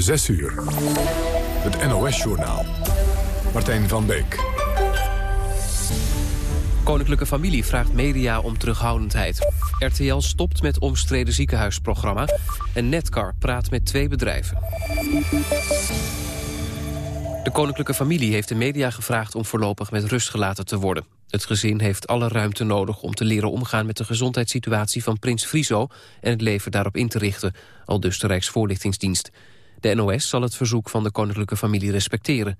6 uur. Het NOS-journaal. Martijn van Beek. Koninklijke familie vraagt media om terughoudendheid. RTL stopt met omstreden ziekenhuisprogramma. En Netcar praat met twee bedrijven. De koninklijke familie heeft de media gevraagd om voorlopig met rust gelaten te worden. Het gezin heeft alle ruimte nodig om te leren omgaan met de gezondheidssituatie van prins Friso en het leven daarop in te richten, al dus de Rijksvoorlichtingsdienst. De NOS zal het verzoek van de koninklijke familie respecteren.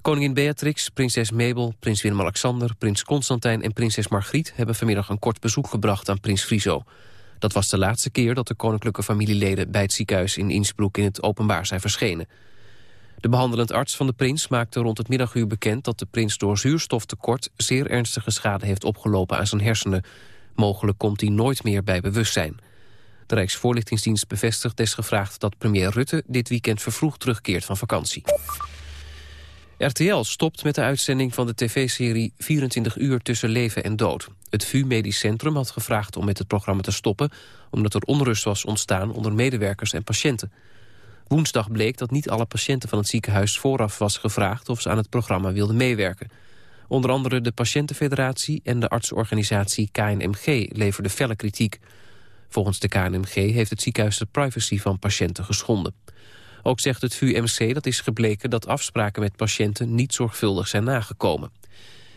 Koningin Beatrix, prinses Mabel, prins Willem-Alexander, prins Constantijn en prinses Margriet hebben vanmiddag een kort bezoek gebracht aan prins Friso. Dat was de laatste keer dat de koninklijke familieleden bij het ziekenhuis in Innsbruck in het openbaar zijn verschenen. De behandelend arts van de prins maakte rond het middaguur bekend... dat de prins door zuurstoftekort zeer ernstige schade heeft opgelopen aan zijn hersenen. Mogelijk komt hij nooit meer bij bewustzijn. De Rijksvoorlichtingsdienst bevestigt desgevraagd dat premier Rutte... dit weekend vervroegd terugkeert van vakantie. RTL stopt met de uitzending van de tv-serie 24 uur tussen leven en dood. Het VU Medisch Centrum had gevraagd om met het programma te stoppen... omdat er onrust was ontstaan onder medewerkers en patiënten. Woensdag bleek dat niet alle patiënten van het ziekenhuis vooraf was gevraagd of ze aan het programma wilden meewerken. Onder andere de Patiëntenfederatie en de artsorganisatie KNMG leverden felle kritiek. Volgens de KNMG heeft het ziekenhuis de privacy van patiënten geschonden. Ook zegt het VUMC dat is gebleken dat afspraken met patiënten niet zorgvuldig zijn nagekomen.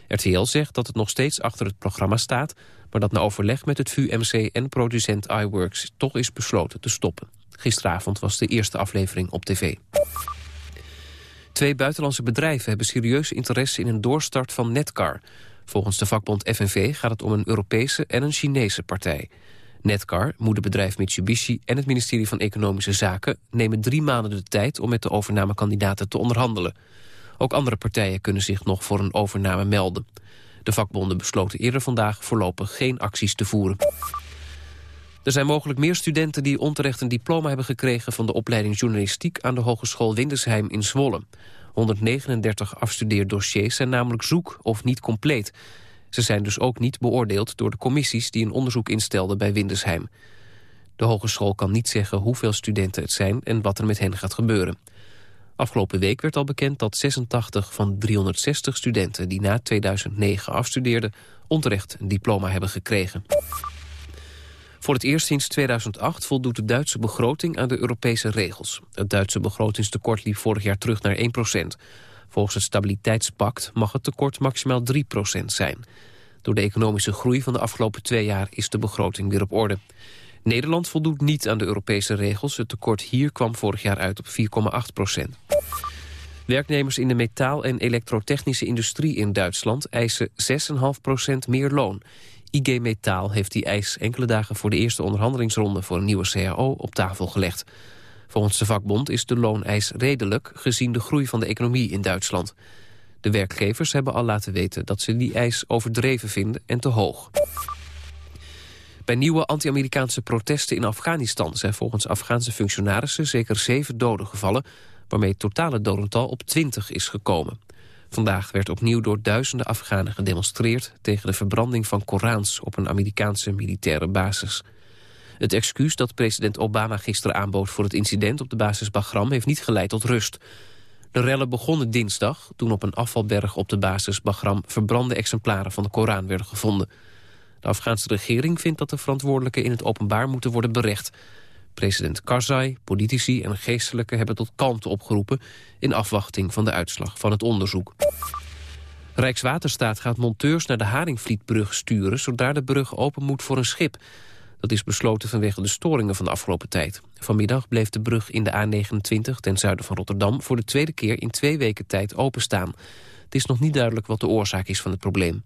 RTL zegt dat het nog steeds achter het programma staat... maar dat na overleg met het VUMC en producent iWorks toch is besloten te stoppen. Gisteravond was de eerste aflevering op tv. Twee buitenlandse bedrijven hebben serieus interesse in een doorstart van Netcar. Volgens de vakbond FNV gaat het om een Europese en een Chinese partij. Netcar, moederbedrijf Mitsubishi en het ministerie van Economische Zaken... nemen drie maanden de tijd om met de overnamekandidaten te onderhandelen. Ook andere partijen kunnen zich nog voor een overname melden. De vakbonden besloten eerder vandaag voorlopig geen acties te voeren. Er zijn mogelijk meer studenten die onterecht een diploma hebben gekregen... van de opleiding journalistiek aan de Hogeschool Windesheim in Zwolle. 139 afstudeerdossiers zijn namelijk zoek of niet compleet. Ze zijn dus ook niet beoordeeld door de commissies... die een onderzoek instelden bij Windesheim. De hogeschool kan niet zeggen hoeveel studenten het zijn... en wat er met hen gaat gebeuren. Afgelopen week werd al bekend dat 86 van 360 studenten... die na 2009 afstudeerden, onterecht een diploma hebben gekregen. Voor het eerst sinds 2008 voldoet de Duitse begroting aan de Europese regels. Het Duitse begrotingstekort liep vorig jaar terug naar 1 Volgens het Stabiliteitspact mag het tekort maximaal 3% zijn. Door de economische groei van de afgelopen twee jaar is de begroting weer op orde. Nederland voldoet niet aan de Europese regels. Het tekort hier kwam vorig jaar uit op 4,8% Werknemers in de metaal- en elektrotechnische industrie in Duitsland eisen 6,5% meer loon. IG Metaal heeft die eis enkele dagen voor de eerste onderhandelingsronde voor een nieuwe CAO op tafel gelegd. Volgens de vakbond is de looneis redelijk gezien de groei van de economie in Duitsland. De werkgevers hebben al laten weten dat ze die eis overdreven vinden en te hoog. Bij nieuwe anti-Amerikaanse protesten in Afghanistan zijn volgens Afghaanse functionarissen zeker zeven doden gevallen, waarmee het totale dodental op 20 is gekomen. Vandaag werd opnieuw door duizenden Afghanen gedemonstreerd... tegen de verbranding van Korans op een Amerikaanse militaire basis. Het excuus dat president Obama gisteren aanbood voor het incident op de basis Bagram... heeft niet geleid tot rust. De rellen begonnen dinsdag toen op een afvalberg op de basis Bagram... verbrande exemplaren van de Koran werden gevonden. De Afghaanse regering vindt dat de verantwoordelijken in het openbaar moeten worden berecht... President Karzai, politici en geestelijken hebben tot kalmte opgeroepen... in afwachting van de uitslag van het onderzoek. Rijkswaterstaat gaat monteurs naar de Haringvlietbrug sturen... zodra de brug open moet voor een schip. Dat is besloten vanwege de storingen van de afgelopen tijd. Vanmiddag bleef de brug in de A29 ten zuiden van Rotterdam... voor de tweede keer in twee weken tijd openstaan. Het is nog niet duidelijk wat de oorzaak is van het probleem.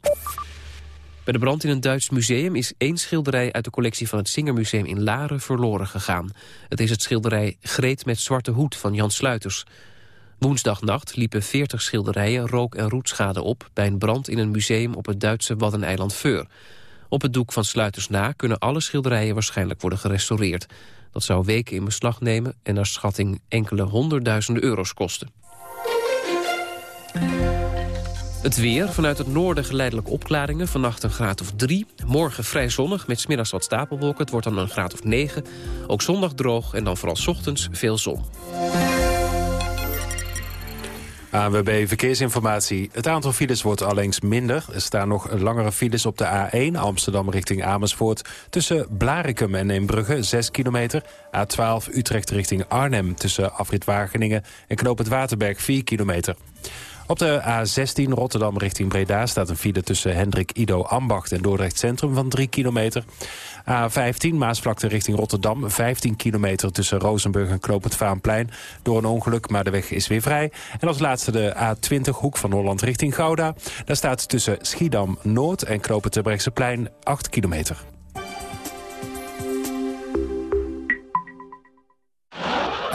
Bij de brand in een Duits museum is één schilderij uit de collectie van het Singermuseum in Laren verloren gegaan. Het is het schilderij Greet met zwarte hoed van Jan Sluiters. Woensdagnacht liepen 40 schilderijen rook- en roetschade op bij een brand in een museum op het Duitse Waddeneiland Veur. Op het doek van Sluiters na kunnen alle schilderijen waarschijnlijk worden gerestaureerd. Dat zou weken in beslag nemen en naar schatting enkele honderdduizenden euro's kosten. Het weer, vanuit het noorden geleidelijk opklaringen. Vannacht een graad of 3. Morgen vrij zonnig, met smiddags wat stapelwolken. Het wordt dan een graad of 9. Ook zondag droog en dan vooral ochtends veel zon. ANWB Verkeersinformatie. Het aantal files wordt allengs minder. Er staan nog langere files op de A1 Amsterdam richting Amersfoort... tussen Blarikum en Eembrugge, 6 kilometer. A12 Utrecht richting Arnhem tussen Afrit Wageningen... en Knoop het Waterberg, 4 kilometer. Op de A16 Rotterdam richting Breda staat een file tussen Hendrik Ido Ambacht en Dordrecht Centrum van 3 kilometer. A15 Maasvlakte richting Rotterdam, 15 kilometer tussen Rozenburg en Knoop. Door een ongeluk, maar de weg is weer vrij. En als laatste de A20 Hoek van Holland richting Gouda. Daar staat tussen Schiedam Noord en Knoop plein 8 kilometer.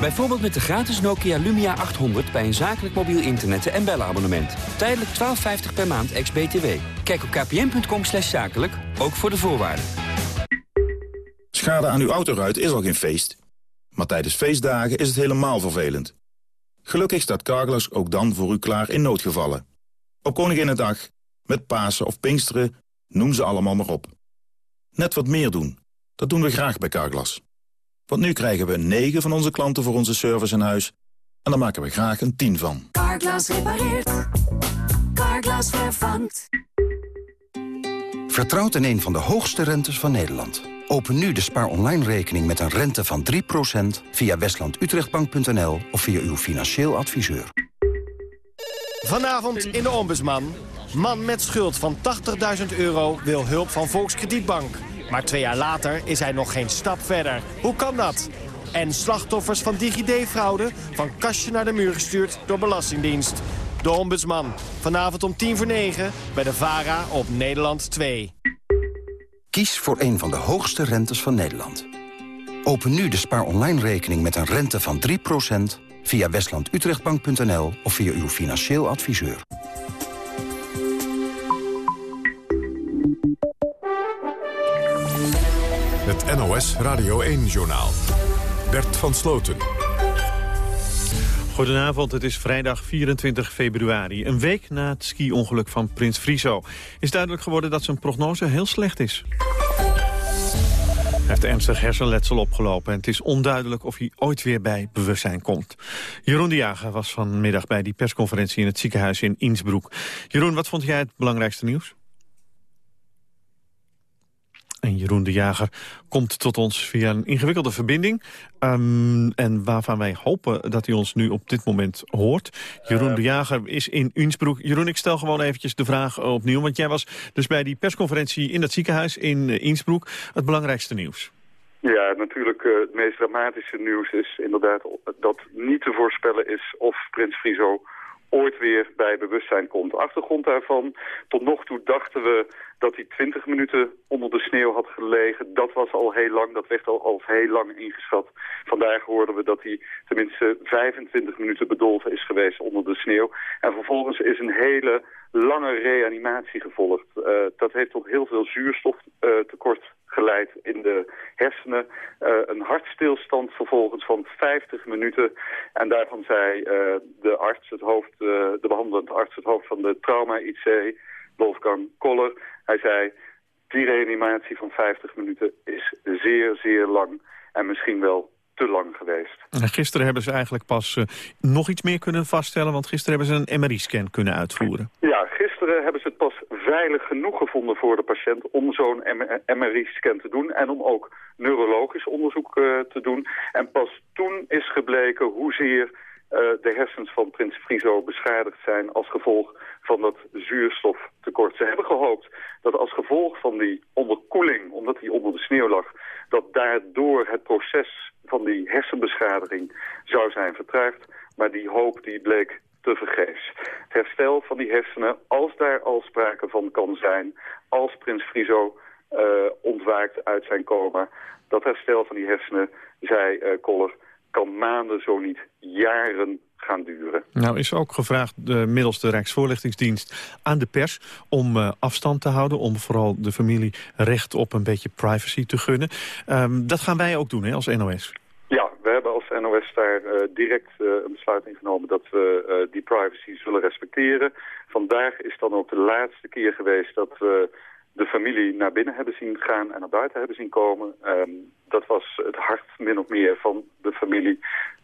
Bijvoorbeeld met de gratis Nokia Lumia 800 bij een zakelijk mobiel internet- en bellenabonnement. Tijdelijk 12,50 per maand ex-BTW. Kijk op kpn.com zakelijk, ook voor de voorwaarden. Schade aan uw autoruit is al geen feest. Maar tijdens feestdagen is het helemaal vervelend. Gelukkig staat Carglass ook dan voor u klaar in noodgevallen. Op Koninginnedag, met Pasen of Pinksteren, noem ze allemaal maar op. Net wat meer doen, dat doen we graag bij Carglass. Want nu krijgen we 9 van onze klanten voor onze service in huis. En daar maken we graag een 10 van. Carglass repareert. Carglass vervangt. Vertrouwt in een van de hoogste rentes van Nederland. Open nu de spaar online rekening met een rente van 3% via westlandutrechtbank.nl of via uw financieel adviseur. Vanavond in de Ombudsman. Man met schuld van 80.000 euro wil hulp van Volkskredietbank. Maar twee jaar later is hij nog geen stap verder. Hoe kan dat? En slachtoffers van DigiD-fraude van kastje naar de muur gestuurd door Belastingdienst. De Ombudsman. Vanavond om tien voor negen bij de VARA op Nederland 2. Kies voor een van de hoogste rentes van Nederland. Open nu de spaar online rekening met een rente van 3% via westlandutrechtbank.nl of via uw financieel adviseur. NOS Radio 1-journaal. Bert van Sloten. Goedenavond, het is vrijdag 24 februari. Een week na het ski-ongeluk van Prins Friso... is duidelijk geworden dat zijn prognose heel slecht is. Hij heeft ernstig hersenletsel opgelopen... en het is onduidelijk of hij ooit weer bij bewustzijn komt. Jeroen de Jager was vanmiddag bij die persconferentie... in het ziekenhuis in Innsbruck. Jeroen, wat vond jij het belangrijkste nieuws? En Jeroen de Jager komt tot ons via een ingewikkelde verbinding. Um, en waarvan wij hopen dat hij ons nu op dit moment hoort. Jeroen de Jager is in Innsbruck. Jeroen, ik stel gewoon eventjes de vraag opnieuw. Want jij was dus bij die persconferentie in het ziekenhuis in uh, Innsbruck. Het belangrijkste nieuws. Ja, natuurlijk uh, het meest dramatische nieuws is inderdaad dat niet te voorspellen is of Prins Friso ooit weer bij bewustzijn komt. Achtergrond daarvan, tot nog toe dachten we dat hij 20 minuten onder de sneeuw had gelegen. Dat was al heel lang, dat werd al als heel lang ingeschat. Vandaag hoorden we dat hij tenminste 25 minuten bedolven is geweest onder de sneeuw. En vervolgens is een hele lange reanimatie gevolgd. Uh, dat heeft tot heel veel zuurstoftekort uh, geleid in de hersenen. Uh, een hartstilstand vervolgens van 50 minuten. En daarvan zei de arts, het hoofd, de behandelend arts, het hoofd van de trauma-IC, Wolfgang Koller. Hij zei, die reanimatie van 50 minuten is zeer, zeer lang en misschien wel te lang geweest. En gisteren hebben ze eigenlijk pas uh, nog iets meer kunnen vaststellen... want gisteren hebben ze een MRI-scan kunnen uitvoeren. Ja, gisteren hebben ze het pas veilig genoeg gevonden voor de patiënt... om zo'n MRI-scan te doen en om ook neurologisch onderzoek uh, te doen. En pas toen is gebleken hoezeer de hersens van prins Friso beschadigd zijn als gevolg van dat zuurstoftekort. Ze hebben gehoopt dat als gevolg van die onderkoeling, omdat hij onder de sneeuw lag, dat daardoor het proces van die hersenbeschadiging zou zijn vertraagd. Maar die hoop die bleek te vergeefs. Het herstel van die hersenen, als daar al sprake van kan zijn, als prins Friso uh, ontwaakt uit zijn coma, dat herstel van die hersenen, zei uh, Koller, kan maanden, zo niet jaren gaan duren. Nou is ook gevraagd uh, middels de Rijksvoorlichtingsdienst aan de pers om uh, afstand te houden. Om vooral de familie recht op een beetje privacy te gunnen. Um, dat gaan wij ook doen hè, als NOS. Ja, we hebben als NOS daar uh, direct een besluit in genomen dat we die privacy zullen respecteren. Vandaag is dan ook de laatste keer geweest dat we de familie naar binnen hebben zien gaan en naar buiten hebben zien komen. Um, dat was het hart min of meer van de familie.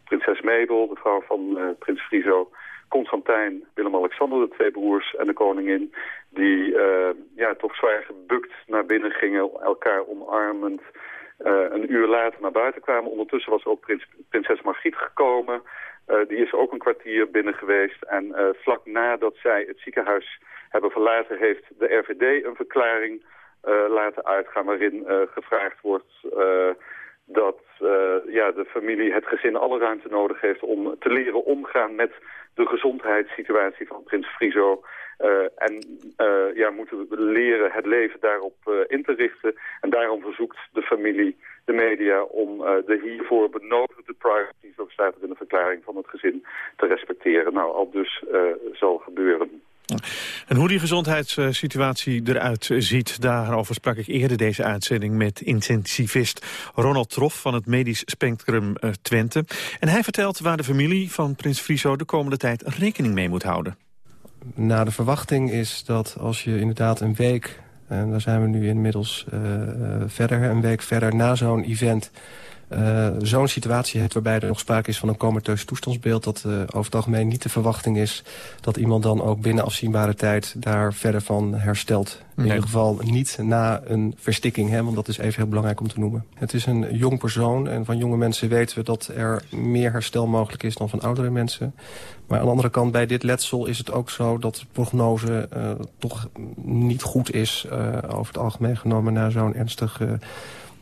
Prinses Mabel, de vrouw van uh, prins Friso, Constantijn, Willem-Alexander, de twee broers en de koningin... die uh, ja, toch zwaar gebukt naar binnen gingen, elkaar omarmend... Uh, een uur later naar buiten kwamen. Ondertussen was ook prins, prinses Margriet gekomen. Die is ook een kwartier binnen geweest. En vlak nadat zij het ziekenhuis hebben verlaten... heeft de RVD een verklaring laten uitgaan... waarin gevraagd wordt dat ja, de familie, het gezin alle ruimte nodig heeft... om te leren omgaan met de gezondheidssituatie van prins Friso... En ja, moeten we leren het leven daarop in te richten. En daarom verzoekt de familie de media om de hiervoor benodigde privacy, zo staat het in de verklaring van het gezin, te respecteren. Nou, al dus zal gebeuren. En hoe die gezondheidssituatie eruit ziet... daarover sprak ik eerder deze uitzending met intensivist Ronald Troff... van het Medisch Spectrum Twente. En hij vertelt waar de familie van Prins Friso de komende tijd rekening mee moet houden nou, de verwachting is dat als je inderdaad een week... en daar zijn we nu inmiddels uh, verder, een week verder na zo'n event... Uh, zo'n situatie hebt waarbij er nog sprake is van een comateus toestandsbeeld... dat uh, over het algemeen niet de verwachting is dat iemand dan ook binnen afzienbare tijd daar verder van herstelt. In ieder geval niet na een verstikking, hè, want dat is even heel belangrijk om te noemen. Het is een jong persoon en van jonge mensen weten we dat er meer herstel mogelijk is dan van oudere mensen. Maar aan de andere kant, bij dit letsel is het ook zo dat de prognose uh, toch niet goed is... Over het algemeen genomen na zo'n ernstig...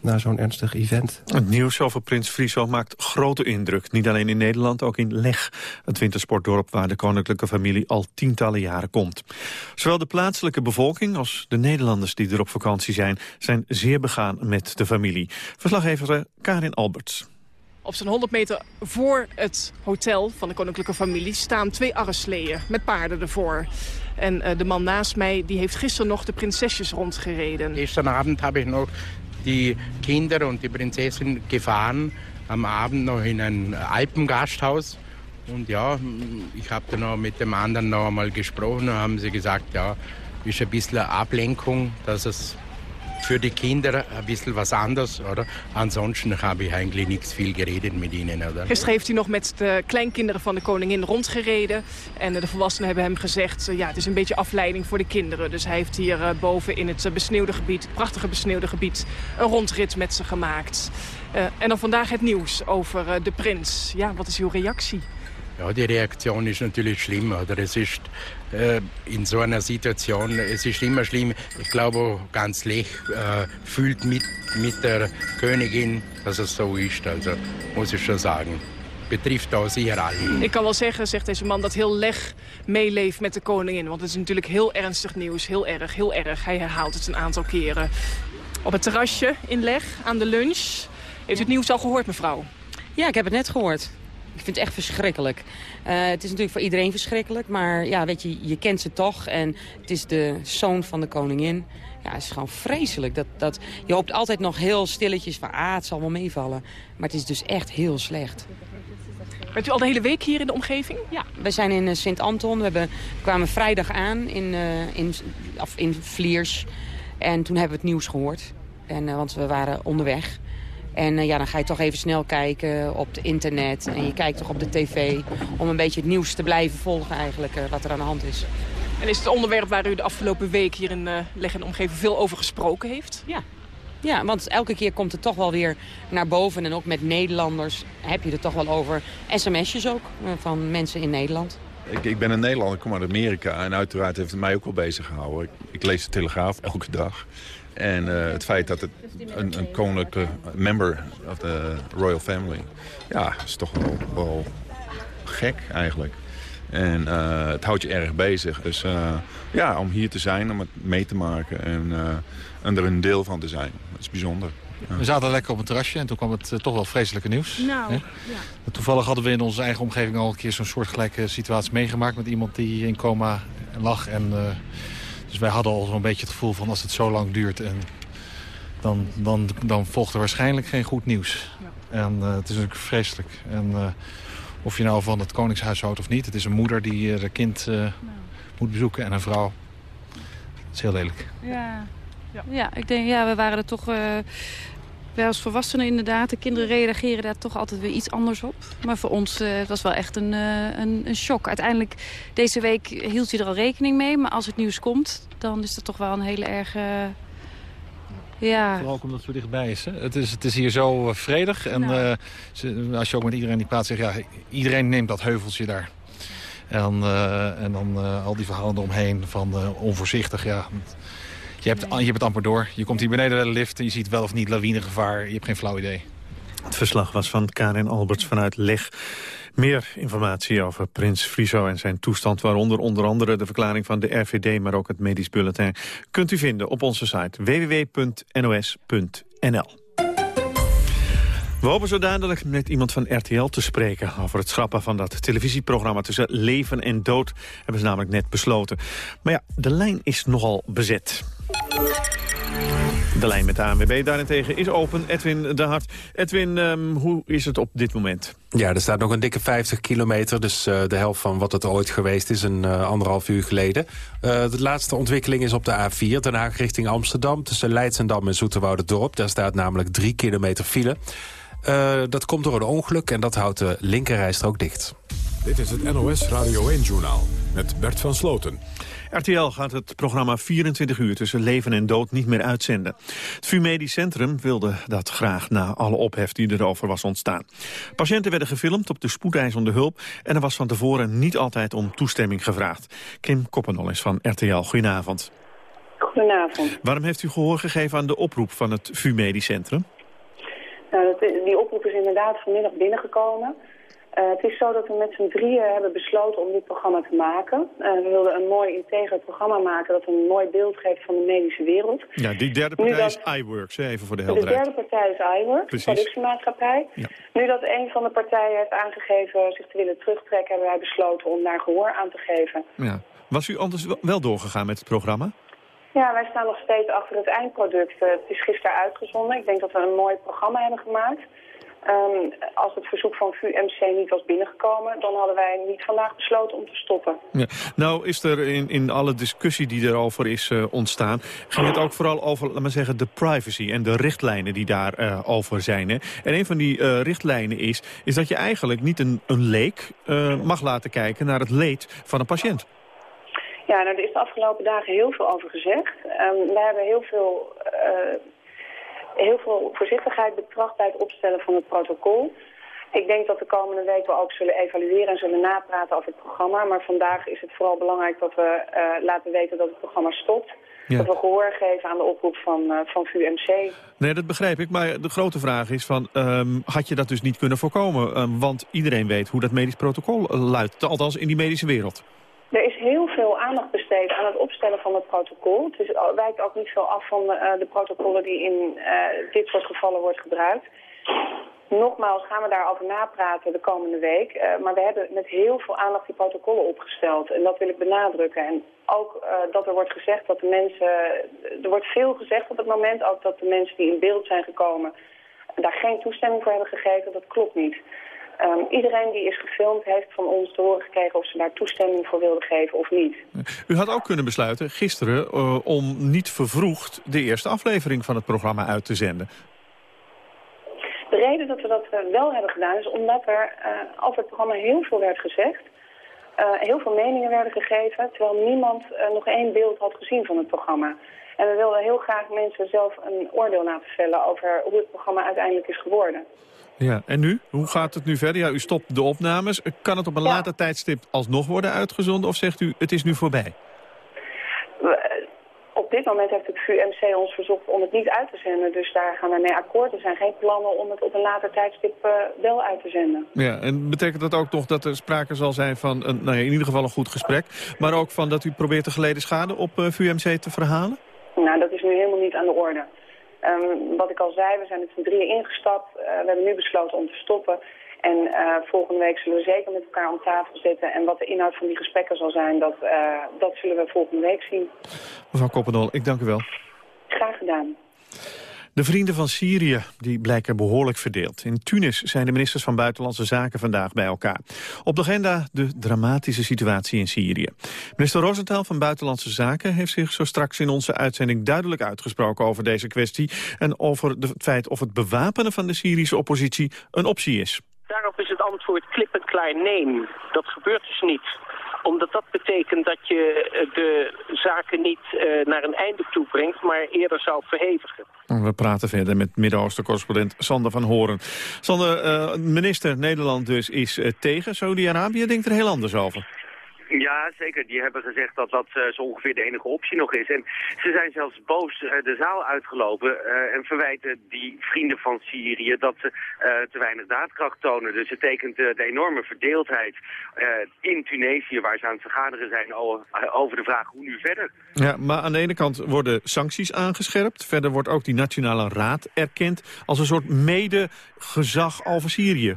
Na zo'n ernstig event. Het nieuws over Prins Friso maakt grote indruk. Niet alleen in Nederland, ook in Leg, het wintersportdorp... waar de koninklijke familie al tientallen jaren komt. Zowel de plaatselijke bevolking als de Nederlanders die er op vakantie zijn... zijn zeer begaan met de familie. Verslaggever Karin Alberts. Op zo'n 100 meter voor het hotel van de koninklijke familie staan twee arresleeën met paarden ervoor. En uh, de man naast mij die heeft gisteren nog de prinsesjes rondgereden. Gisteravond heb ik nog die Kinder und die Prinzessin gefahren. Am Abend noch in ein Alpengasthaus. Und ja, ich habe dann noch mit dem anderen noch einmal gesprochen und haben sie gesagt, ja, ist ein bisschen Ablenkung, dass es für die Kinder ein bisschen was anders, oder? Ansonsten habe ich eigentlich niks veel geredet met ihnen, oder? Gisteren heeft hij nog met de kleinkinderen van de koningin rondgereden. En de volwassenen hebben hem gezegd, ja, het is een beetje afleiding voor de kinderen. Dus hij heeft hier boven in het besneeuwde gebied, het prachtige besneeuwde gebied, een rondrit met ze gemaakt. En dan vandaag het nieuws over de prins. Ja, wat is uw reactie? Ja, die Reaktion ist natürlich schlimm. Oder? Es ist äh, in so einer Situation, es ist immer schlimm. Ich glaube, ganz Lech äh, fühlt mit, mit der Königin, dass es so ist. Also muss ich schon sagen. Betrifft auch sicher alle. Ik kan wel zeggen, zegt deze man, dat heel Leg meeleeft met de koningin. Want het is natuurlijk heel ernstig nieuws. Heel erg, heel erg. Hij herhaalt het een aantal keren. Op het terrasje in Leg, aan de lunch. Heeft u het nieuws al gehoord, mevrouw? Ja, ik heb het net gehoord. Ik vind het echt verschrikkelijk. Uh, het is natuurlijk voor iedereen verschrikkelijk, maar ja, weet je, je kent ze toch. En het is de zoon van de koningin. Ja, het is gewoon vreselijk. Dat, dat, je hoopt altijd nog heel stilletjes van, ah, het zal wel meevallen. Maar het is dus echt heel slecht. Bent u al de hele week hier in de omgeving? Ja, we zijn in uh, Sint-Anton. We, hebben, we kwamen vrijdag aan in, uh, in, of in Vliers. En toen hebben we het nieuws gehoord. En, want we waren onderweg. En uh, ja, dan ga je toch even snel kijken op het internet. En je kijkt toch op de tv om een beetje het nieuws te blijven volgen eigenlijk, uh, wat er aan de hand is. En is het onderwerp waar u de afgelopen week hier in uh, Leg en Omgeving veel over gesproken heeft? Ja. Ja, want elke keer komt het toch wel weer naar boven. En ook met Nederlanders heb je er toch wel over. SMS'jes ook, van mensen in Nederland. Ik, ik ben een Nederlander, ik kom uit Amerika. En uiteraard heeft het mij ook wel bezig gehouden. Ik, ik lees de Telegraaf elke dag. En uh, het feit dat het een, een koninklijke member of de royal family... ja, is toch wel, wel gek eigenlijk. En uh, het houdt je erg bezig. Dus uh, ja, om hier te zijn, om het mee te maken en, en er een deel van te zijn. Dat is bijzonder. We zaten lekker op een terrasje en toen kwam het eh, toch wel vreselijke nieuws. Nou, ja. Toevallig hadden we in onze eigen omgeving al een keer zo'n soortgelijke situatie meegemaakt... met iemand die in coma lag. En, eh, dus wij hadden al zo'n beetje het gevoel van als het zo lang duurt... En dan, dan, dan volgt er waarschijnlijk geen goed nieuws. En eh, het is natuurlijk vreselijk. En eh, of je nou van het Koningshuis houdt of niet... het is een moeder die haar kind eh, moet bezoeken en een vrouw. Dat is heel lelijk. Ja. Ja. ik denk, ja, we waren er toch... eh wij als volwassenen inderdaad, de kinderen reageren daar toch altijd weer iets anders op. Maar voor ons eh, het was wel echt een, eh, een, een shock. Uiteindelijk, deze week hield je er al rekening mee. Maar als het nieuws komt, dan is dat toch wel een hele erg... eh, ja, Vooral ook omdat het zo dichtbij is. Hè? Het, is het is hier zo vredig. En Nou. als je ook met iedereen die praat, zegt ja, iedereen neemt dat heuveltje daar. En, en dan al die verhalen eromheen van onvoorzichtig. Ja. Je, hebt, je hebt het amper door. Je komt hier beneden bij de lift en je ziet wel of niet lawinegevaar. Je hebt geen flauw idee. Het verslag was van Karin Alberts vanuit Leg. Meer informatie over Prins Friso en zijn toestand... waaronder onder andere de verklaring van de RVD... maar ook het medisch bulletin... kunt u vinden op onze site www.nos.nl. We hopen zo dadelijk met iemand van RTL te spreken... over het schrappen van dat televisieprogramma tussen leven en dood. Hebben ze namelijk net besloten. Maar ja, de lijn is nogal bezet. De lijn met de ANWB daarentegen is open. Edwin de Hart. Edwin, ehm, hoe is het op dit moment? Ja, er staat nog een dikke 50 kilometer. Dus eh, de helft van wat het ooit geweest is, een eh, anderhalf uur geleden. Eh, de laatste ontwikkeling is op de A4, Den Haag richting Amsterdam. Tussen Leidsendam en Zoeterwoude-dorp. Daar staat namelijk drie kilometer file. Eh, dat komt door een ongeluk en dat houdt de linkerrijstrook dicht. Dit is het NOS Radio 1-journaal met Bert van Sloten. RTL gaat het programma 24 uur tussen leven en dood niet meer uitzenden. Het VU Medisch Centrum wilde dat graag na alle ophef die erover was ontstaan. Patiënten werden gefilmd op de spoedeisende hulp... en er was van tevoren niet altijd om toestemming gevraagd. Kim Koppenol is van RTL. Goedenavond. Goedenavond. Waarom heeft u gehoor gegeven aan de oproep van het VU Medisch Centrum? Nou, dat, die oproep is inderdaad vanmiddag binnengekomen. Eh, het is zo dat we met z'n drieën hebben besloten om dit programma te maken. Eh, we wilden een mooi integer programma maken dat een mooi beeld geeft van de medische wereld. Ja, die derde partij dat- is iWorks, even voor de De helderheid. derde partij is iWork, de Precies. productiemaatschappij. Nu dat een van de partijen heeft aangegeven zich te willen terugtrekken... hebben wij besloten om daar gehoor aan te geven. Ja. Was u anders wel- wel doorgegaan met het programma? Ja, wij staan nog steeds achter het eindproduct. Eh, het is gisteren uitgezonden. Ik denk dat we een mooi programma hebben gemaakt. Ehm, als het verzoek van VUMC niet was binnengekomen... dan hadden wij niet vandaag besloten om te stoppen. Ja. Nou is er in, in alle discussie die erover is eh, ontstaan... ging het ook vooral over, laat maar zeggen, de privacy en de richtlijnen die daarover over zijn. Hè? En een van die eh, richtlijnen is, is dat je eigenlijk niet een, een leek eh, mag laten kijken naar het leed van een patiënt. Ja, nou, er is de afgelopen dagen heel veel over gezegd. Ehm wij hebben heel veel, eh, heel veel voorzichtigheid betracht bij het opstellen van het protocol. Ik denk dat de komende week we ook zullen evalueren en zullen napraten over het programma. Maar vandaag is het vooral belangrijk dat we eh, laten weten dat het programma stopt. Ja. Dat we gehoor geven aan de oproep van, eh, van VUMC. Nee, dat begrijp ik. Maar de grote vraag is van, ehm, had je dat dus niet kunnen voorkomen? Ehm, want iedereen weet hoe dat medisch protocol eh, luidt. Althans in die medische wereld. Er is heel veel aandacht besteed aan het opstellen van het protocol. Het is, wijkt ook niet veel af van eh, de protocollen die in eh, dit soort gevallen wordt gebruikt. Nogmaals gaan we daarover napraten de komende week. Eh, maar we hebben met heel veel aandacht die protocollen opgesteld. En dat wil ik benadrukken. En ook dat er wordt gezegd dat de mensen... Er wordt veel gezegd op het moment. Ook dat de mensen die in beeld zijn gekomen... daar geen toestemming voor hebben gegeven. Dat klopt niet. Ehm, iedereen die is gefilmd heeft van ons te horen gekregen... of ze daar toestemming voor wilden geven of niet. U had ook kunnen besluiten gisteren eh, om niet vervroegd de eerste aflevering van het programma uit te zenden. De reden dat we dat eh, wel hebben gedaan is omdat er eh, over het programma heel veel werd gezegd. Heel veel meningen werden gegeven, terwijl niemand nog één beeld had gezien van het programma. En we wilden heel graag mensen zelf een oordeel laten vellen over hoe het programma uiteindelijk is geworden. Ja, en nu? Hoe gaat het nu verder? Ja, u stopt de opnames. Kan het op een later tijdstip alsnog worden uitgezonden? Of zegt u, het is nu voorbij? Eh, op dit moment heeft het VUMC ons verzocht om het niet uit te zenden. Dus daar gaan wij mee akkoord. Er zijn geen plannen om het op een later tijdstip eh, wel uit te zenden. Ja, en betekent dat ook nog dat er sprake zal zijn van een, nou ja, in ieder geval een goed gesprek... maar ook van dat u probeert de geleden schade op eh, VUMC te verhalen? Nou, dat is nu helemaal niet aan de orde. Ehm, wat ik al zei, we zijn met z'n drieën ingestapt. we hebben nu besloten om te stoppen. En volgende week zullen we zeker met elkaar om tafel zitten. En wat de inhoud van die gesprekken zal zijn, dat, dat zullen we volgende week zien. Mevrouw Koppendol, ik dank u wel. Graag gedaan. De vrienden van Syrië die blijken behoorlijk verdeeld. In Tunis zijn de ministers van Buitenlandse Zaken vandaag bij elkaar. Op de agenda de dramatische situatie in Syrië. Minister Rosenthal van Buitenlandse Zaken heeft zich zo straks in onze uitzending duidelijk uitgesproken over deze kwestie en over het feit of het bewapenen van de Syrische oppositie een optie is. Daarop is het antwoord klip en klaar nee. Dat gebeurt dus niet omdat dat betekent dat je eh, de zaken niet uh, naar een einde toe brengt, maar eerder zou verhevigen. We praten verder met Midden-Oosten-correspondent Sander van Horen. Sander, uh, minister Nederland dus is tegen Saudi-Arabië. Denkt er heel anders over. Ja, zeker. Die hebben gezegd dat dat uh, zo ongeveer de enige optie nog is. En ze zijn zelfs boos uh, de zaal uitgelopen uh, en verwijten die vrienden van Syrië dat ze te weinig daadkracht tonen. Dus het tekent de enorme verdeeldheid in Tunesië, waar ze aan het vergaderen zijn over de vraag hoe nu verder. Ja, maar aan de ene kant worden sancties aangescherpt. Verder wordt ook die Nationale Raad erkend als een soort medegezag over Syrië.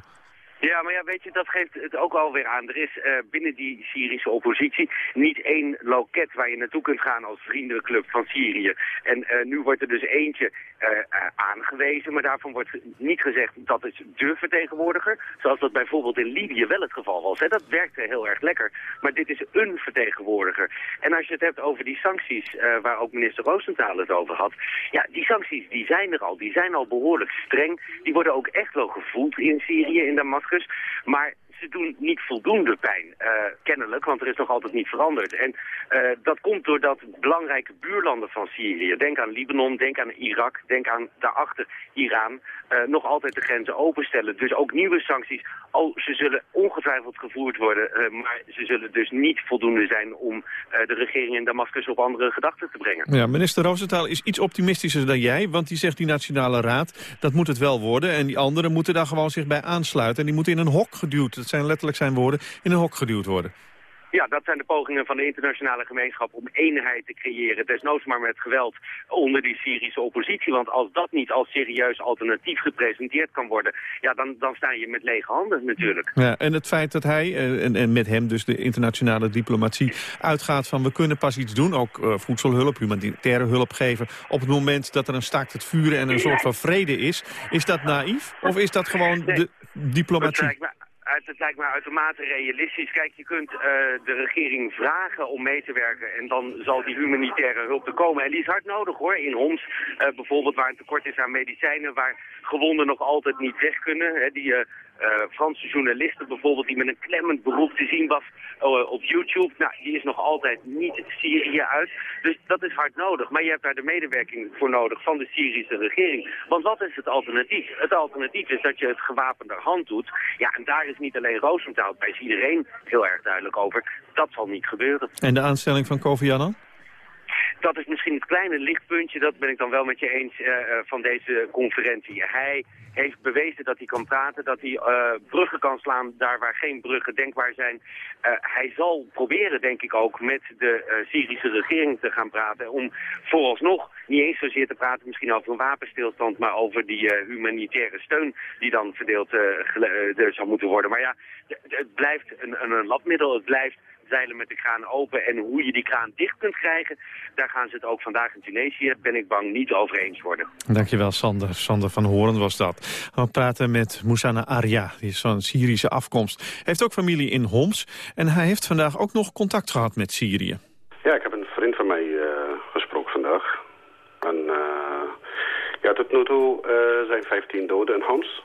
Ja, maar ja, weet je, dat geeft het ook alweer aan. Er is uh, binnen die Syrische oppositie niet één loket waar je naartoe kunt gaan als vriendenclub van Syrië. En uh, nu wordt er dus eentje uh, aangewezen, maar daarvan wordt niet gezegd dat is de vertegenwoordiger. Zoals dat bijvoorbeeld in Libië wel het geval was. Hè. Dat werkte heel erg lekker. Maar dit is een vertegenwoordiger. En als je het hebt over die sancties, waar ook minister Roosentaal het over had. Ja, die sancties die zijn er al. Die zijn al behoorlijk streng. Die worden ook echt wel gevoeld in Syrië, in Damascus. Maar ze doen niet voldoende pijn, uh, kennelijk, want er is nog altijd niet veranderd. En uh, dat komt doordat belangrijke buurlanden van Syrië, denk aan Libanon, denk aan Irak, denk aan daarachter Iran, uh, nog altijd de grenzen openstellen. Dus ook nieuwe sancties, oh, ze zullen ongetwijfeld gevoerd worden, maar ze zullen dus niet voldoende zijn om de regering in Damascus op andere gedachten te brengen. Ja, minister Roosentaal is iets optimistischer dan jij, want die zegt die Nationale Raad, dat moet het wel worden. En die anderen moeten daar gewoon zich bij aansluiten en die moeten in een hok geduwd dat zijn letterlijk zijn woorden, in een hok geduwd worden. Ja, dat zijn de pogingen van de internationale gemeenschap om eenheid te creëren. Desnoods maar met geweld onder die Syrische oppositie. Want als dat niet als serieus alternatief gepresenteerd kan worden... ja, dan, dan sta je met lege handen natuurlijk. Ja, en het feit dat hij, eh, en, en met hem dus de internationale diplomatie... uitgaat van we kunnen pas iets doen, ook uh, voedselhulp, humanitaire hulp geven... op het moment dat er een staakt het vuren en een soort van vrede is. Is dat naïef of is dat gewoon de diplomatie? Het lijkt me uitermate realistisch. Kijk, je kunt uh, de regering vragen om mee te werken en dan zal die humanitaire hulp er komen. En die is hard nodig hoor, in Homs uh, bijvoorbeeld waar een tekort is aan medicijnen, waar gewonden nog altijd niet weg kunnen. Hè, die uh, Franse journalisten bijvoorbeeld die met een klemmend beroep te zien was op YouTube, nou, die is nog altijd niet Syrië uit. Dus dat is hard nodig. Maar je hebt daar de medewerking voor nodig van de Syrische regering. Want wat is het alternatief? Het alternatief is dat je het gewapender hand doet. Ja, en daar is niet alleen Roosentaal, daar is iedereen heel erg duidelijk over. Dat zal niet gebeuren. En de aanstelling van Kofi Annan? Dat is misschien het kleine lichtpuntje, dat ben ik dan wel met je eens, uh, van deze conferentie. Hij heeft bewezen dat hij kan praten, dat hij uh, bruggen kan slaan daar waar geen bruggen denkbaar zijn. Hij zal proberen, denk ik ook, met de Syrische regering te gaan praten om vooralsnog niet eens zozeer te praten misschien over een wapenstilstand, maar over die humanitaire steun die dan verdeeld zou moeten worden. Maar ja, het blijft een, een, een labmiddel, het blijft zeilen met de kraan open. En hoe je die kraan dicht kunt krijgen, daar gaan ze het ook vandaag in Tunesië, ben ik bang, niet over eens worden. Dankjewel Sander. Sander van Horen was dat. We praten met Moussana Arya, die is van Syrische afkomst. heeft ook familie in Homs en hij heeft vandaag ook nog contact gehad met Syrië. Ja, ik heb een vriend van mij uh, gesproken vandaag. En uh, ja, tot nu toe uh, zijn 15 doden in Homs.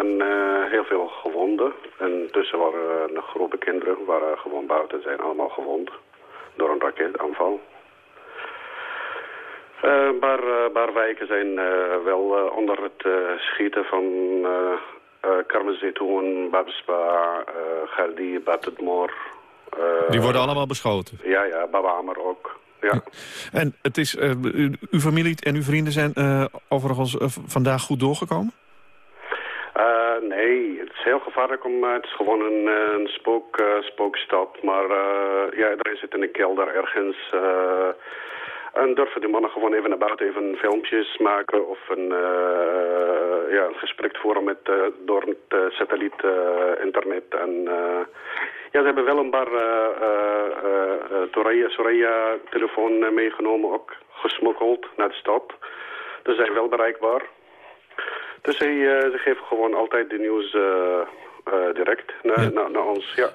En uh, heel veel gewonden. En tussen waren nog groepen kinderen, waren gewoon buiten, zijn allemaal gewond door een raketaanval. Uh, een paar, uh, paar wijken zijn uh, wel onder het schieten van uh, Karmezetoen, Babspa, Galdi, Batedmor. Die worden allemaal beschoten? Ja, ja, Babamer ook. Ja. En het is, uw familie en uw vrienden zijn overigens vandaag goed doorgekomen? Heel gevaarlijk om... Uh, het is gewoon een, een spook, uh, spookstad. Maar ja, er zit in een kelder ergens En durven die mannen gewoon even naar buiten even filmpjes maken of een, uh, ja, een gesprek voeren met, door het satelliet internet. En ja, ze hebben wel een paar uh, Soraya-telefoon meegenomen, ook gesmokkeld naar de stad. Ze zijn wel bereikbaar. Dus zij, ze geven gewoon altijd de nieuws direct naar, naar, naar ons, ja.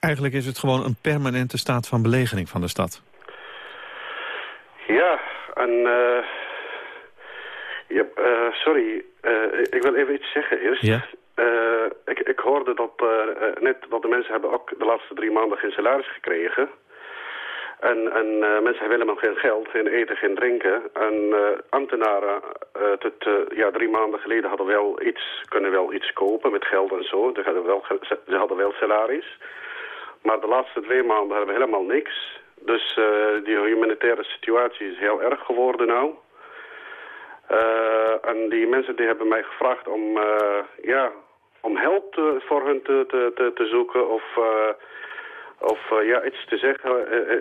Eigenlijk is het gewoon een permanente staat van belegering van de stad. Ja, en... Uh, ja, uh, sorry, uh, ik wil even iets zeggen eerst. Ja? ik, ik hoorde dat net dat de mensen hebben ook de laatste drie maanden geen salaris gekregen. En, en mensen hebben helemaal geen geld, geen eten, geen drinken. En ambtenaren tot ja, drie maanden geleden hadden wel iets, kunnen wel iets kopen met geld en zo. Ze hadden wel, ze hadden wel salaris. Maar de laatste twee maanden hebben we helemaal niks. Dus uh, die humanitaire situatie is heel erg geworden nou. Uh, en die mensen die hebben mij gevraagd om, uh, ja, om hulp te, voor hun te, te, te, zoeken of, of ja, iets te zeggen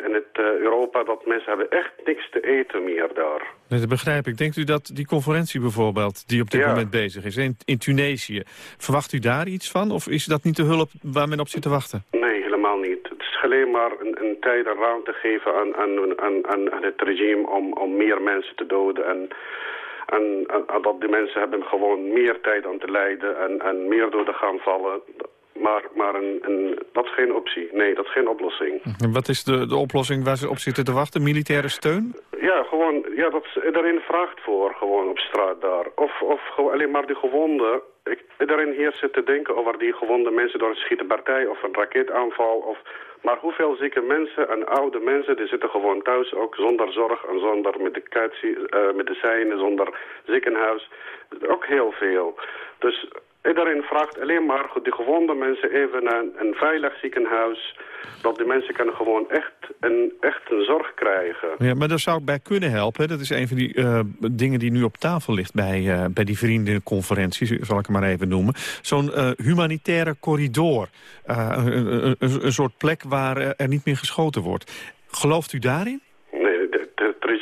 in het Europa dat mensen hebben echt niks te eten meer daar. Nee, dat begrijp ik. Denkt u dat die conferentie bijvoorbeeld, die op dit moment bezig is, in, in Tunesië, verwacht u daar iets van? Of is dat niet de hulp waar men op zit te wachten? Nee, helemaal niet alleen maar een, een tijd en ruimte geven aan, aan, aan, aan het regime om, om meer mensen te doden. En, en, en, dat die mensen hebben gewoon meer tijd aan te lijden en, en meer door de gaan vallen. Maar, maar een, een, dat is geen optie. Nee, dat is geen oplossing. En wat is de, de oplossing waar ze op zitten te wachten? Militaire steun? Ja, gewoon, ja, dat iedereen vraagt voor, gewoon op straat daar. Of, of alleen maar die gewonden. Ik, iedereen hier zit te denken over die gewonde mensen door een schietenpartij of een raketaanval. Of, maar hoeveel zieke mensen en oude mensen, die zitten gewoon thuis ook zonder zorg en zonder medicatie, uh, medicijnen, zonder ziekenhuis. Ook heel veel. Dus Iedereen vraagt alleen maar de gewonde mensen even naar een veilig ziekenhuis. Dat die mensen kunnen gewoon echt een, echt een zorg krijgen. Ja, maar daar zou ik bij kunnen helpen. Dat is een van die uh, dingen die nu op tafel ligt bij, uh, bij die vriendenconferentie, zal ik het maar even noemen. Zo'n uh, humanitaire corridor. Een, een, een, soort plek waar er niet meer geschoten wordt. Gelooft u daarin?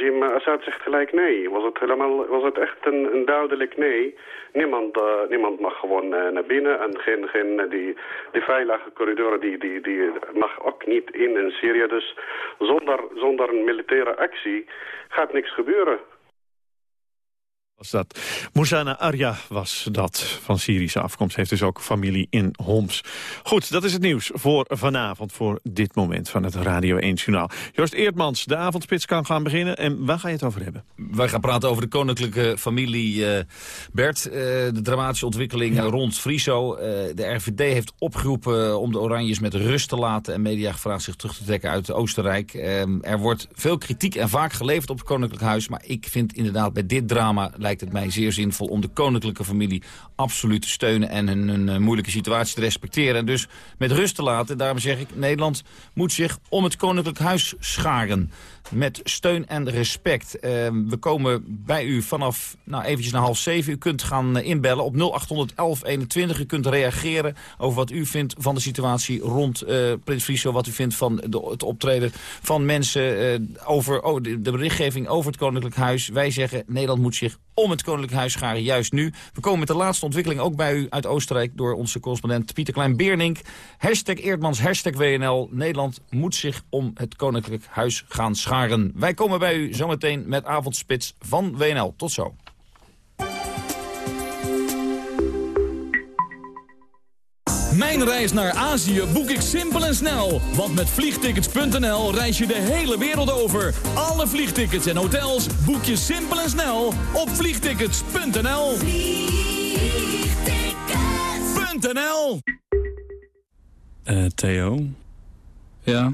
Regime Assad zegt gelijk nee. Was het, helemaal, was het echt een, een duidelijk nee? Niemand, uh, niemand mag gewoon uh, naar binnen en geen, geen, uh, die, die veilige corridoren die, die, die mag ook niet in in Syrië. Dus zonder, zonder een militaire actie gaat niks gebeuren was dat. Moussana Arya was dat, van Syrische afkomst. Heeft dus ook familie in Homs. Goed, dat is het nieuws voor vanavond, voor dit moment van het Radio 1 Journaal. Joost Eertmans, de avondspits kan gaan beginnen. En waar ga je het over hebben? Wij gaan praten over de koninklijke familie uh, Bert. Uh, de dramatische ontwikkeling rond Friso. Uh, de RVD heeft opgeroepen om de Oranjes met rust te laten... en media gevraagd zich terug te trekken uit Oostenrijk. er wordt veel kritiek en vaak geleverd op het Koninklijk Huis... maar ik vind inderdaad bij dit drama lijkt het mij zeer zinvol om de koninklijke familie absoluut te steunen en hun, hun uh, moeilijke situatie te respecteren. En dus met rust te laten. Daarom zeg ik, Nederland moet zich om het koninklijk huis scharen met steun en respect. Uh, we komen bij u vanaf nou, eventjes na half zeven. U kunt gaan uh, inbellen op 0800 1121. U kunt reageren over wat u vindt van de situatie rond uh, Prins Friso. Wat u vindt van de, het optreden van mensen uh, over oh, de, de, berichtgeving over het Koninklijk Huis. Wij zeggen Nederland moet zich om het Koninklijk Huis scharen juist nu. We komen met de laatste ontwikkeling ook bij u uit Oostenrijk... door onze correspondent Pieter Klein-Beernink. Hashtag Eerdmans, hashtag WNL. Nederland moet zich om het Koninklijk Huis gaan scharen. Wij komen bij u zometeen met avondspits van WNL. Tot zo. Mijn reis naar Azië boek ik simpel en snel. Want met vliegtickets.nl reis je de hele wereld over. Alle vliegtickets en hotels boek je simpel en snel op vliegtickets.nl. Vliegtickets.nl uh, Theo? Ja?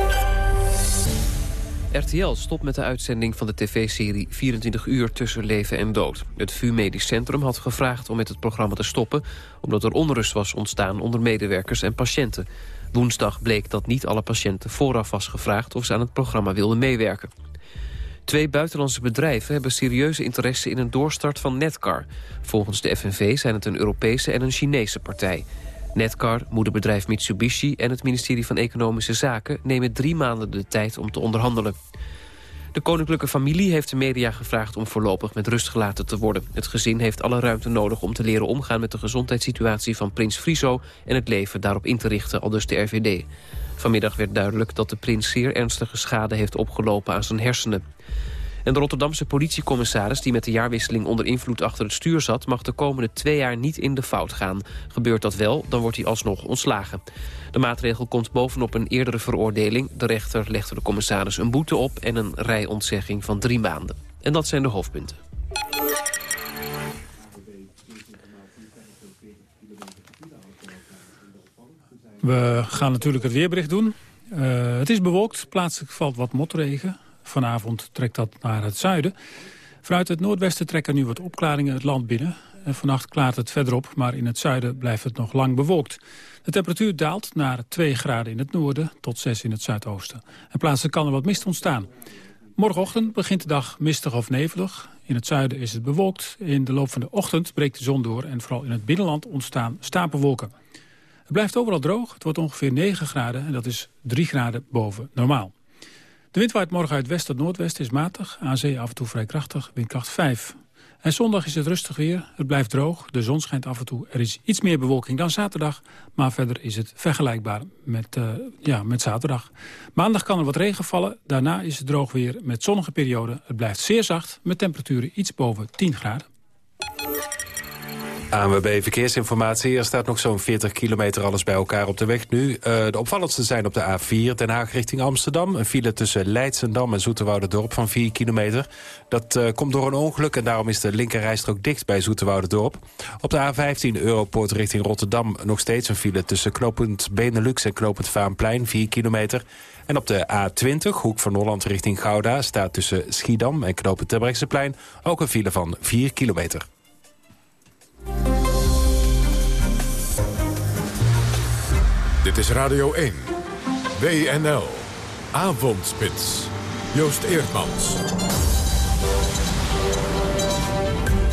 RTL stopt met de uitzending van de tv-serie 24 uur tussen leven en dood. Het VU Medisch Centrum had gevraagd om met het programma te stoppen... omdat er onrust was ontstaan onder medewerkers en patiënten. Woensdag bleek dat niet alle patiënten vooraf was gevraagd... of ze aan het programma wilden meewerken. Twee buitenlandse bedrijven hebben serieuze interesse in een doorstart van Netcar. Volgens de FNV zijn het een Europese en een Chinese partij. Netcar, moederbedrijf Mitsubishi en het ministerie van Economische Zaken... nemen drie maanden de tijd om te onderhandelen. De koninklijke familie heeft de media gevraagd om voorlopig met rust gelaten te worden. Het gezin heeft alle ruimte nodig om te leren omgaan met de gezondheidssituatie van prins Friso... en het leven daarop in te richten, aldus de RVD. Vanmiddag werd duidelijk dat de prins zeer ernstige schade heeft opgelopen aan zijn hersenen. En de Rotterdamse politiecommissaris die met de jaarwisseling onder invloed achter het stuur zat... mag de komende twee jaar niet in de fout gaan. Gebeurt dat wel, dan wordt hij alsnog ontslagen. De maatregel komt bovenop een eerdere veroordeling. De rechter legde de commissaris een boete op en een rijontzegging van drie maanden. En dat zijn de hoofdpunten. We gaan natuurlijk het weerbericht doen. Uh, het is bewolkt, plaatselijk valt wat motregen. Vanavond trekt dat naar het zuiden. Vanuit het noordwesten trekken nu wat opklaringen het land binnen. En vannacht klaart het verder op, maar in het zuiden blijft het nog lang bewolkt. De temperatuur daalt naar 2 graden in het noorden tot 6 in het zuidoosten. En plaatselijk kan er wat mist ontstaan. Morgenochtend begint de dag mistig of nevelig. In het zuiden is het bewolkt. In de loop van de ochtend breekt de zon door... en vooral in het binnenland ontstaan stapelwolken. Het blijft overal droog. Het wordt ongeveer 9 graden en dat is 3 graden boven normaal. De wind waait morgen uit west tot noordwest, is matig. Aan zee af en toe vrij krachtig, windkracht 5. En zondag is het rustig weer, het blijft droog, de zon schijnt af en toe. Er is iets meer bewolking dan zaterdag, maar verder is het vergelijkbaar met, uh, ja, met zaterdag. Maandag kan er wat regen vallen, daarna is het droog weer met zonnige perioden. Het blijft zeer zacht, met temperaturen iets boven 10 graden. ANWB Verkeersinformatie. Er staat nog zo'n 40 kilometer alles bij elkaar op de weg nu. Uh, de opvallendste zijn op de A4 Den Haag richting Amsterdam. Een file tussen Leidsendam en Dorp van 4 kilometer. Dat uh, komt door een ongeluk en daarom is de linkerrijstrook dicht bij Dorp. Op de A15 Europoort richting Rotterdam nog steeds een file... tussen knooppunt Benelux en knooppunt Vaanplein, 4 kilometer. En op de A20, hoek van Holland richting Gouda... staat tussen Schiedam en knooppunt Terbrechtseplein ook een file van 4 kilometer. Dit is Radio 1. WNL. Avondspits. Joost Eerdmans.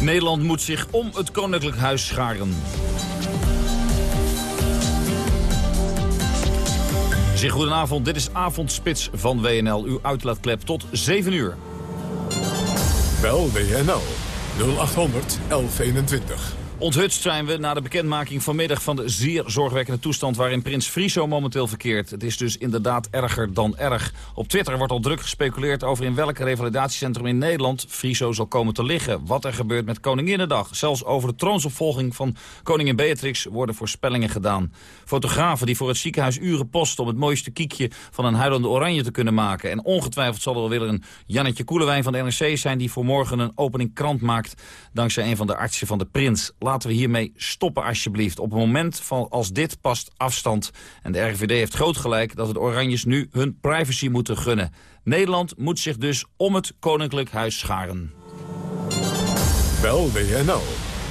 Nederland moet zich om het Koninklijk Huis scharen. Zeg goedenavond, dit is Avondspits van WNL, uw uitlaatklep tot 7 uur. Bel WNL 0800 1121. Onthutst zijn we na de bekendmaking vanmiddag van de zeer zorgwekkende toestand waarin Prins Friso momenteel verkeert. Het is dus inderdaad erger dan erg. Op Twitter wordt al druk gespeculeerd over in welk revalidatiecentrum in Nederland Friso zal komen te liggen. Wat er gebeurt met Koninginnedag. Zelfs over de troonsopvolging van koningin Beatrix worden voorspellingen gedaan. Fotografen die voor het ziekenhuis uren posten om het mooiste kiekje van een huilende oranje te kunnen maken. En ongetwijfeld zal er wel weer een Jannetje Koelewijn van de NRC zijn die voor morgen een opening krant maakt dankzij een van de artsen van de prins laten we hiermee stoppen alsjeblieft. Op een moment van als dit past afstand. En de RVD heeft groot gelijk dat de Oranjes nu hun privacy moeten gunnen. Nederland moet zich dus om het Koninklijk Huis scharen. Bel WNL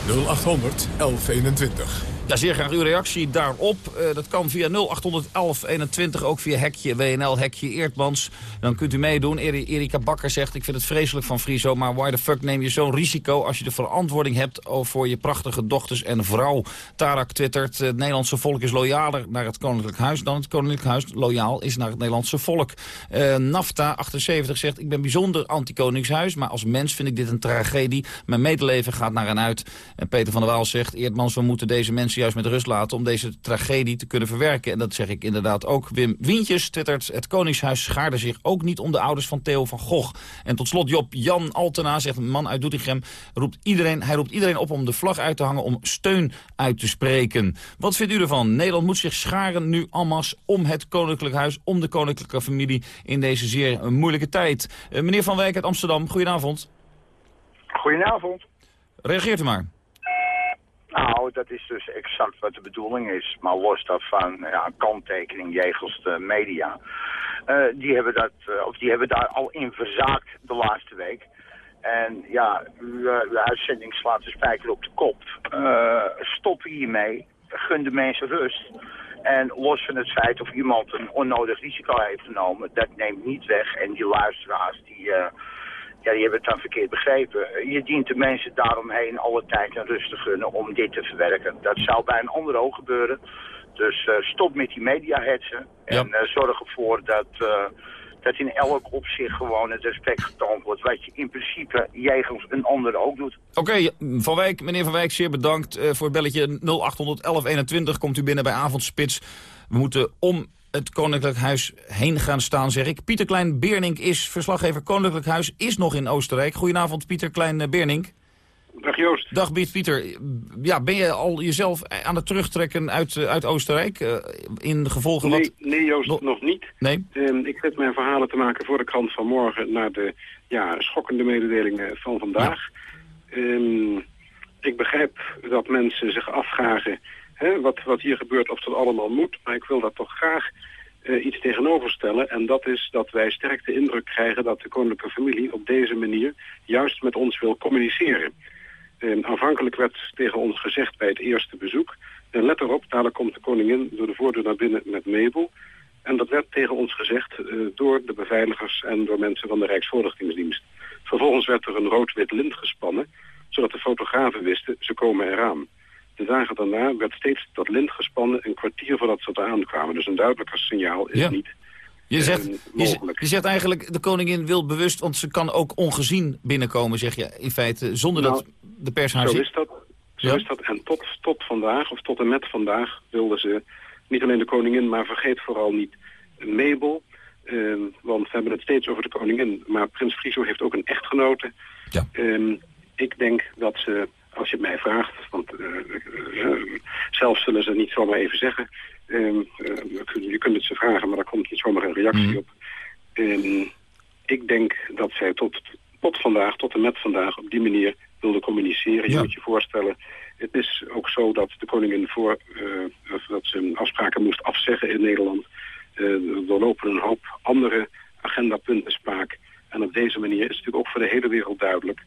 0800 1121. Ja, zeer graag uw reactie daarop. Uh, dat kan via 081121, ook via hekje WNL, hekje Eertmans. Dan kunt u meedoen. Erika Bakker zegt, ik vind het vreselijk van Friso... maar why the fuck neem je zo'n risico als je de verantwoording hebt... voor je prachtige dochters en vrouw? Tarak twittert, het Nederlandse volk is loyaler naar het Koninklijk Huis... dan het Koninklijk Huis loyaal is naar het Nederlandse volk. Uh, Nafta, 78, zegt, ik ben bijzonder anti-Koningshuis... maar als mens vind ik dit een tragedie. Mijn medeleven gaat naar en uit. En Peter van der Waal zegt, Eertmans, we moeten deze mensen juist met rust laten... om deze tragedie te kunnen verwerken. En dat zeg ik inderdaad ook. Wim Wientjes twittert... het Koningshuis schaarde zich ook niet om de ouders van Theo van Gogh. En tot slot Job Jan Altena, zegt een man uit Doetinchem... Roept iedereen, hij roept iedereen op om de vlag uit te hangen... om steun uit te spreken. Wat vindt u ervan? Nederland moet zich scharen nu almas om het Koninklijk Huis... om de koninklijke familie in deze zeer moeilijke tijd. Uh, meneer Van Wijk uit Amsterdam, goedenavond. Goedenavond. Reageert u maar. Nou, dat is dus exact wat de bedoeling is. Maar los daarvan, ja, kanttekening jegens de media. Eh, die, hebben dat, eh, of die hebben daar al in verzaakt de laatste week. En ja, uw, uw uitzending slaat de spijker op de kop. Uh, stop hiermee. Gun de mensen rust. En los van het feit of iemand een onnodig risico heeft genomen, dat neemt niet weg. En die luisteraars, die, ja, die hebben het dan verkeerd begrepen. Je dient de mensen daaromheen alle tijd en rust te gunnen om dit te verwerken. Dat zou bij een ander ook gebeuren. Dus uh, stop met die mediahetsen en ja. zorg ervoor dat dat in elk opzicht gewoon het respect getoond wordt. Wat je in principe jegens een ander ook doet. Oké, okay, Van Wijk, meneer Van Wijk, zeer bedankt voor het belletje 0800 1121. Komt u binnen bij Avondspits. We moeten om het Koninklijk Huis heen gaan staan, zeg ik. Pieter Klein-Beernink is verslaggever Koninklijk Huis, is nog in Oostenrijk. Goedenavond, Pieter Klein-Beernink. Dag Joost. Dag Pieter. Ja, ben je al jezelf aan het terugtrekken uit, uit Oostenrijk? Uh, in gevolgen nee, wat... Nee Joost, no nog niet. Nee? Um, ik zit mijn verhalen te maken voor de krant van morgen... naar de ja, schokkende mededelingen van vandaag. Ja. Um, ik begrijp dat mensen zich afvragen... Hè, wat, wat hier gebeurt, of dat allemaal moet. Maar ik wil daar toch graag uh, iets tegenover stellen. En dat is dat wij sterk de indruk krijgen... dat de koninklijke familie op deze manier juist met ons wil communiceren. En aanvankelijk werd tegen ons gezegd bij het eerste bezoek... En let erop, dadelijk komt de koningin door de voordeur naar binnen met Mabel. En dat werd tegen ons gezegd uh, door de beveiligers en door mensen van de Rijksvoorlichtingsdienst. Vervolgens werd er een rood-wit lint gespannen, zodat de fotografen wisten, ze komen eraan. De dagen daarna werd steeds dat lint gespannen een kwartier voordat ze eraan kwamen. Dus een duidelijker signaal is ja. niet je zegt, je, je, zegt eigenlijk, de koningin wil bewust, want ze kan ook ongezien binnenkomen, zeg je in feite, zonder nou, dat de pers haar zo ziet. Is dat, zo ja? is dat. En tot, tot vandaag, of tot en met vandaag, wilden ze niet alleen de koningin, maar vergeet vooral niet Mabel. Uh, want we hebben het steeds over de koningin, maar prins Friso heeft ook een echtgenote. Ja. Uh, ik denk dat ze, als je het mij vraagt, want uh, zelf zullen ze niet zomaar even zeggen... Um, uh, je kunt het ze vragen, maar daar komt niet zomaar een reactie mm. op. Um, ik denk dat zij tot, tot vandaag, tot en met vandaag, op die manier wilde communiceren. Ja. Je moet je voorstellen, het is ook zo dat de koningin voor uh, dat ze afspraken moest afzeggen in Nederland. Uh, er lopen een hoop andere agendapunten spaak. En op deze manier is het natuurlijk ook voor de hele wereld duidelijk...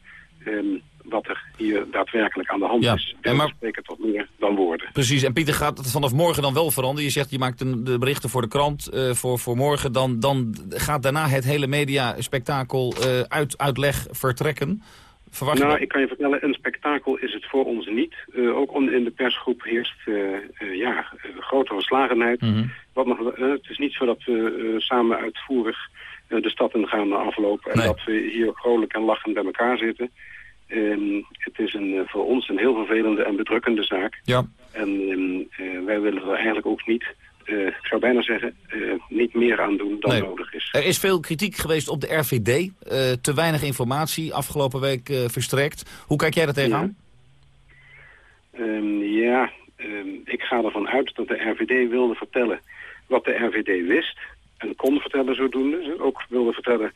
Um, wat er hier daadwerkelijk aan de hand ja. is. En maar... spreken tot meer dan woorden. Precies, en Pieter gaat het vanaf morgen dan wel veranderen. Je zegt, je maakt de, de berichten voor de krant uh, voor, voor morgen. Dan, dan gaat daarna het hele mediaspectakel uh, uit uitleg vertrekken. Verwacht nou, ik kan je vertellen, een spektakel is het voor ons niet. Uh, ook in de persgroep heerst ja, grote verslagenheid. Mhm. Mm -hmm. Wat nog, het is niet zo dat we samen uitvoerig de stad in gaan aflopen... en nee. dat we hier vrolijk en lachend bij elkaar zitten... Um, het is een, uh, voor ons een heel vervelende en bedrukkende zaak. Ja. En um, uh, wij willen er eigenlijk ook niet, uh, ik zou bijna zeggen, niet meer aan doen dan nee. nodig is. Er is veel kritiek geweest op de RVD. te weinig informatie afgelopen week verstrekt. Hoe kijk jij daar tegenaan? Ja, um, ja ik ga ervan uit dat de RVD wilde vertellen wat de RVD wist. En kon vertellen zodoende. Ze ook wilde vertellen